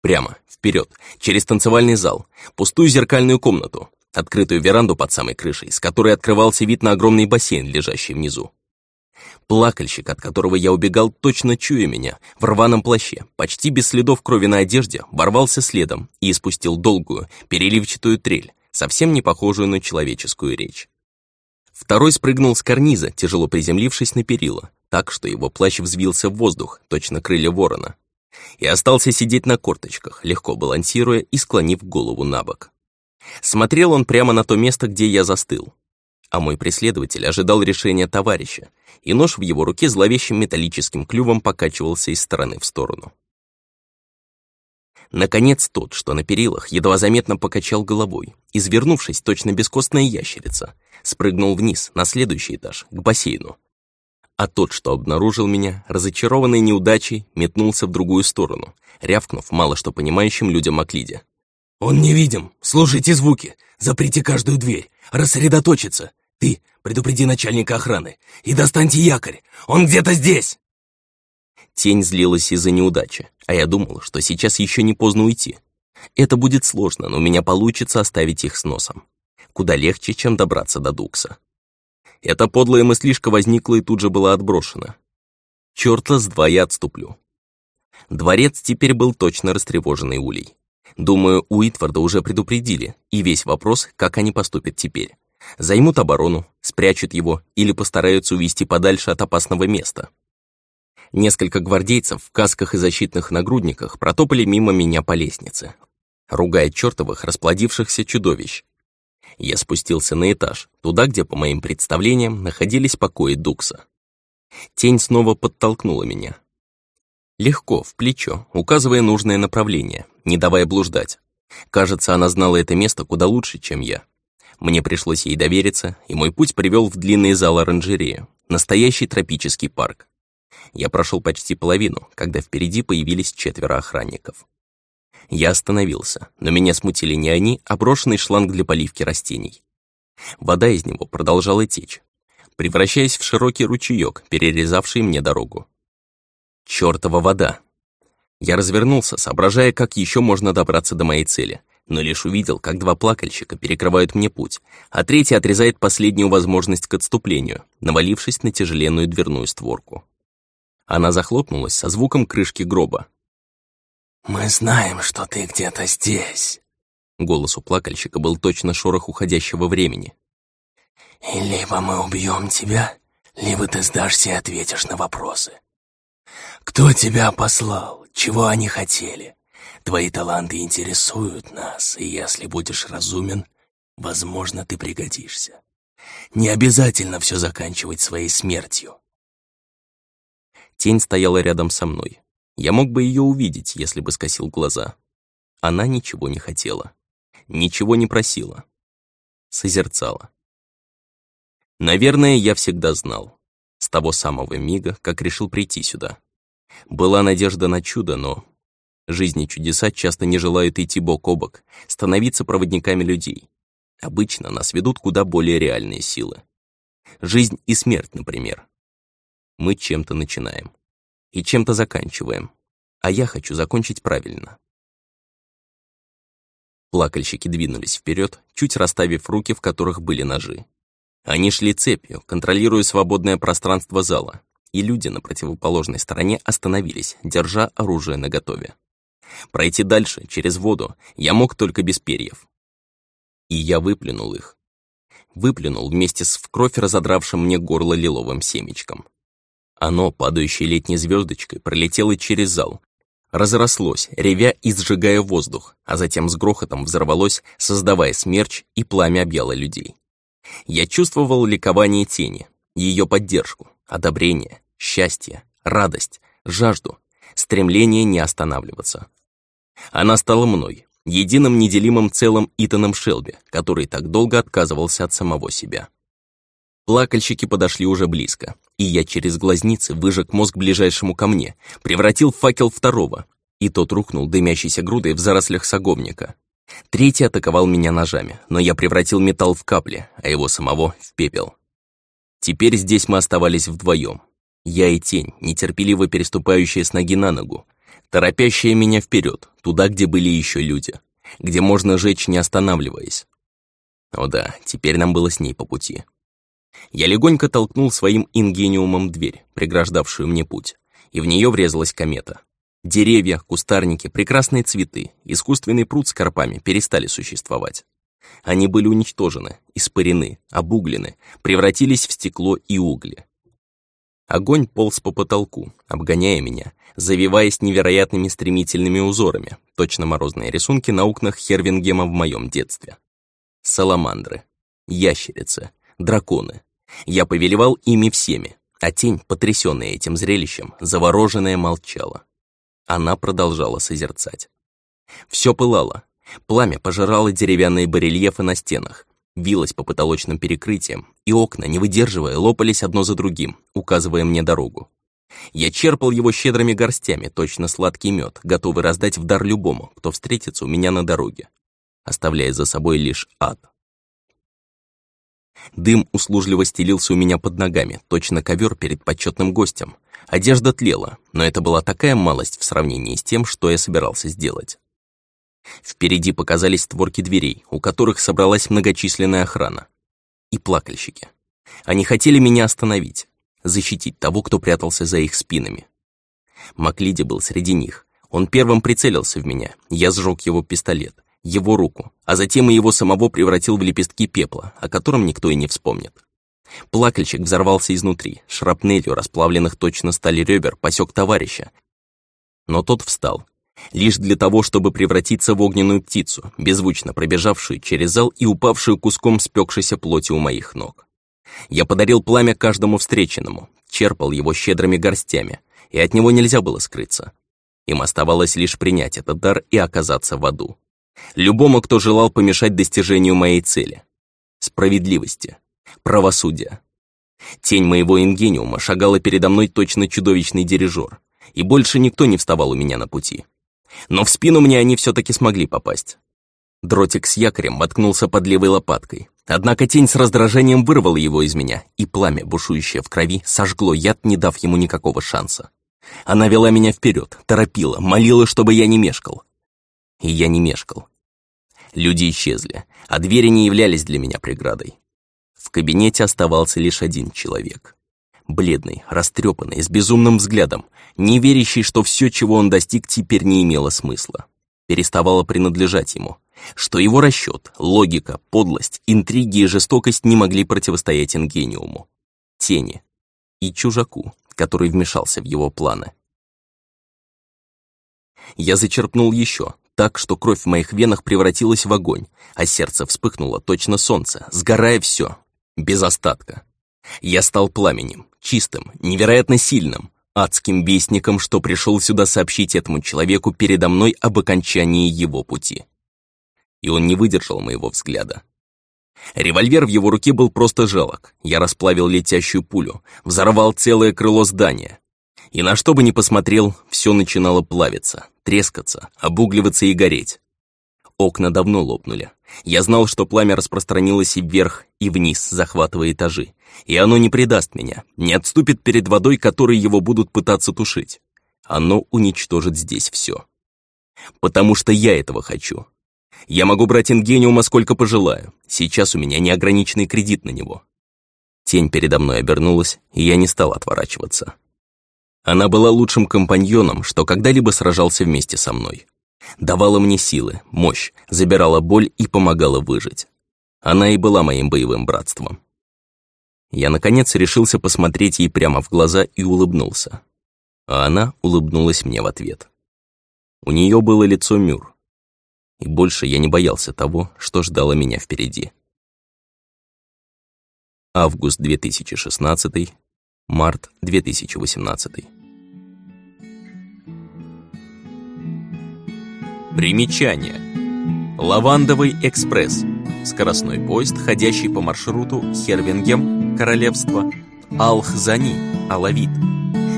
Прямо, вперед, через танцевальный зал, пустую зеркальную комнату, открытую веранду под самой крышей, с которой открывался вид на огромный бассейн, лежащий внизу. Плакальщик, от которого я убегал, точно чуя меня, в рваном плаще, почти без следов крови на одежде, ворвался следом и испустил долгую, переливчатую трель, совсем не похожую на человеческую речь. Второй спрыгнул с карниза, тяжело приземлившись на перила, так что его плащ взвился в воздух, точно крылья ворона, и остался сидеть на корточках, легко балансируя и склонив голову на бок. Смотрел он прямо на то место, где я застыл, а мой преследователь ожидал решения товарища, и нож в его руке зловещим металлическим клювом покачивался из стороны в сторону. Наконец тот, что на перилах, едва заметно покачал головой, извернувшись, точно бескостная ящерица, спрыгнул вниз, на следующий этаж, к бассейну. А тот, что обнаружил меня, разочарованный неудачей, метнулся в другую сторону, рявкнув мало что понимающим людям Аклиде. «Он невидим! Слушайте звуки! Заприте каждую дверь! Рассредоточиться! Ты предупреди начальника охраны и достаньте якорь! Он где-то здесь!» Тень злилась из-за неудачи, а я думал, что сейчас еще не поздно уйти. Это будет сложно, но у меня получится оставить их с носом. Куда легче, чем добраться до Дукса. Эта подлая мыслишка возникла и тут же была отброшена. Чёрта с два я отступлю. Дворец теперь был точно растревоженный улей. Думаю, у Итварда уже предупредили, и весь вопрос, как они поступят теперь. Займут оборону, спрячут его или постараются увести подальше от опасного места. Несколько гвардейцев в касках и защитных нагрудниках протопали мимо меня по лестнице, ругая чертовых расплодившихся чудовищ. Я спустился на этаж, туда, где, по моим представлениям, находились покои Дукса. Тень снова подтолкнула меня. Легко, в плечо, указывая нужное направление, не давая блуждать. Кажется, она знала это место куда лучше, чем я. Мне пришлось ей довериться, и мой путь привел в длинный зал оранжерею, настоящий тропический парк. Я прошел почти половину, когда впереди появились четверо охранников. Я остановился, но меня смутили не они, а брошенный шланг для поливки растений. Вода из него продолжала течь, превращаясь в широкий ручеёк, перерезавший мне дорогу. Чёртова вода! Я развернулся, соображая, как еще можно добраться до моей цели, но лишь увидел, как два плакальщика перекрывают мне путь, а третий отрезает последнюю возможность к отступлению, навалившись на тяжеленную дверную створку. Она захлопнулась со звуком крышки гроба. «Мы знаем, что ты где-то здесь», Голос у плакальщика был точно шорох уходящего времени. «И либо мы убьем тебя, либо ты сдашься и ответишь на вопросы. Кто тебя послал? Чего они хотели? Твои таланты интересуют нас, и если будешь разумен, возможно, ты пригодишься. Не обязательно все заканчивать своей смертью». Тень стояла рядом со мной. Я мог бы ее увидеть, если бы скосил глаза. Она ничего не хотела ничего не просила. Созерцала. Наверное, я всегда знал. С того самого мига, как решил прийти сюда. Была надежда на чудо, но... Жизни чудеса часто не желают идти бок о бок, становиться проводниками людей. Обычно нас ведут куда более реальные силы. Жизнь и смерть, например. Мы чем-то начинаем. И чем-то заканчиваем. А я хочу закончить правильно. Плакальщики двинулись вперед, чуть расставив руки, в которых были ножи. Они шли цепью, контролируя свободное пространство зала, и люди на противоположной стороне остановились, держа оружие наготове. Пройти дальше, через воду, я мог только без перьев. И я выплюнул их. Выплюнул вместе с в кровь разодравшим мне горло лиловым семечком. Оно, падающей летней звездочкой, пролетело через зал, разрослось, ревя и сжигая воздух, а затем с грохотом взорвалось, создавая смерч, и пламя объяло людей. Я чувствовал ликование тени, ее поддержку, одобрение, счастье, радость, жажду, стремление не останавливаться. Она стала мной, единым неделимым целым Итаном Шелби, который так долго отказывался от самого себя. Плакальщики подошли уже близко, и я через глазницы выжег мозг ближайшему ко мне, превратил факел второго, и тот рухнул дымящейся грудой в зарослях саговника. Третий атаковал меня ножами, но я превратил металл в капли, а его самого — в пепел. Теперь здесь мы оставались вдвоем. Я и тень, нетерпеливо переступающая с ноги на ногу, торопящая меня вперед, туда, где были еще люди, где можно жечь, не останавливаясь. О да, теперь нам было с ней по пути. Я легонько толкнул своим ингениумом дверь, преграждавшую мне путь, и в нее врезалась комета. Деревья, кустарники, прекрасные цветы, искусственный пруд с карпами перестали существовать. Они были уничтожены, испарены, обуглены, превратились в стекло и угли. Огонь полз по потолку, обгоняя меня, завиваясь невероятными стремительными узорами, точно морозные рисунки на окнах Хервингема в моем детстве. Саламандры, ящерицы, драконы, я повелевал ими всеми, а тень, потрясённая этим зрелищем, завороженная, молчала. Она продолжала созерцать. Всё пылало. Пламя пожирало деревянные барельефы на стенах, вилось по потолочным перекрытиям, и окна, не выдерживая, лопались одно за другим, указывая мне дорогу. Я черпал его щедрыми горстями, точно сладкий мед, готовый раздать в дар любому, кто встретится у меня на дороге, оставляя за собой лишь ад. Дым услужливо стелился у меня под ногами, точно ковер перед почетным гостем. Одежда тлела, но это была такая малость в сравнении с тем, что я собирался сделать. Впереди показались створки дверей, у которых собралась многочисленная охрана. И плакальщики. Они хотели меня остановить, защитить того, кто прятался за их спинами. Маклиди был среди них. Он первым прицелился в меня, я сжег его пистолет его руку, а затем и его самого превратил в лепестки пепла, о котором никто и не вспомнит. Плакальщик взорвался изнутри, шрапнелью расплавленных точно стали ребер посек товарища. Но тот встал, лишь для того, чтобы превратиться в огненную птицу, беззвучно пробежавшую через зал и упавшую куском спекшейся плоти у моих ног. Я подарил пламя каждому встреченному, черпал его щедрыми горстями, и от него нельзя было скрыться. Им оставалось лишь принять этот дар и оказаться в аду. Любому, кто желал помешать достижению моей цели. Справедливости. Правосудия. Тень моего ингениума шагала передо мной точно чудовищный дирижер, и больше никто не вставал у меня на пути. Но в спину мне они все таки смогли попасть. Дротик с якорем воткнулся под левой лопаткой. Однако тень с раздражением вырвала его из меня, и пламя, бушующее в крови, сожгло яд, не дав ему никакого шанса. Она вела меня вперед, торопила, молила, чтобы я не мешкал. И я не мешкал. Люди исчезли, а двери не являлись для меня преградой. В кабинете оставался лишь один человек. Бледный, растрепанный, с безумным взглядом, не верящий, что все, чего он достиг, теперь не имело смысла. Переставало принадлежать ему. Что его расчет, логика, подлость, интриги и жестокость не могли противостоять Ингениуму. Тени. И чужаку, который вмешался в его планы. Я зачерпнул еще, так, что кровь в моих венах превратилась в огонь, а сердце вспыхнуло точно солнце, сгорая все, без остатка. Я стал пламенем, чистым, невероятно сильным, адским вестником, что пришел сюда сообщить этому человеку передо мной об окончании его пути. И он не выдержал моего взгляда. Револьвер в его руке был просто жалок. Я расплавил летящую пулю, взорвал целое крыло здания. И на что бы ни посмотрел, все начинало плавиться, трескаться, обугливаться и гореть. Окна давно лопнули. Я знал, что пламя распространилось и вверх, и вниз, захватывая этажи. И оно не предаст меня, не отступит перед водой, которой его будут пытаться тушить. Оно уничтожит здесь все. Потому что я этого хочу. Я могу брать ингениума сколько пожелаю. Сейчас у меня неограниченный кредит на него. Тень передо мной обернулась, и я не стал отворачиваться. Она была лучшим компаньоном, что когда-либо сражался вместе со мной. Давала мне силы, мощь, забирала боль и помогала выжить. Она и была моим боевым братством. Я, наконец, решился посмотреть ей прямо в глаза и улыбнулся. А она улыбнулась мне в ответ. У нее было лицо Мюр. И больше я не боялся того, что ждало меня впереди. Август 2016, март 2018. Примечание. Лавандовый экспресс. Скоростной поезд, ходящий по маршруту Хервингем, Королевство, Алхзани, Алавит.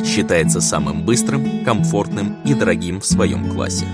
Считается самым быстрым, комфортным и дорогим в своем классе.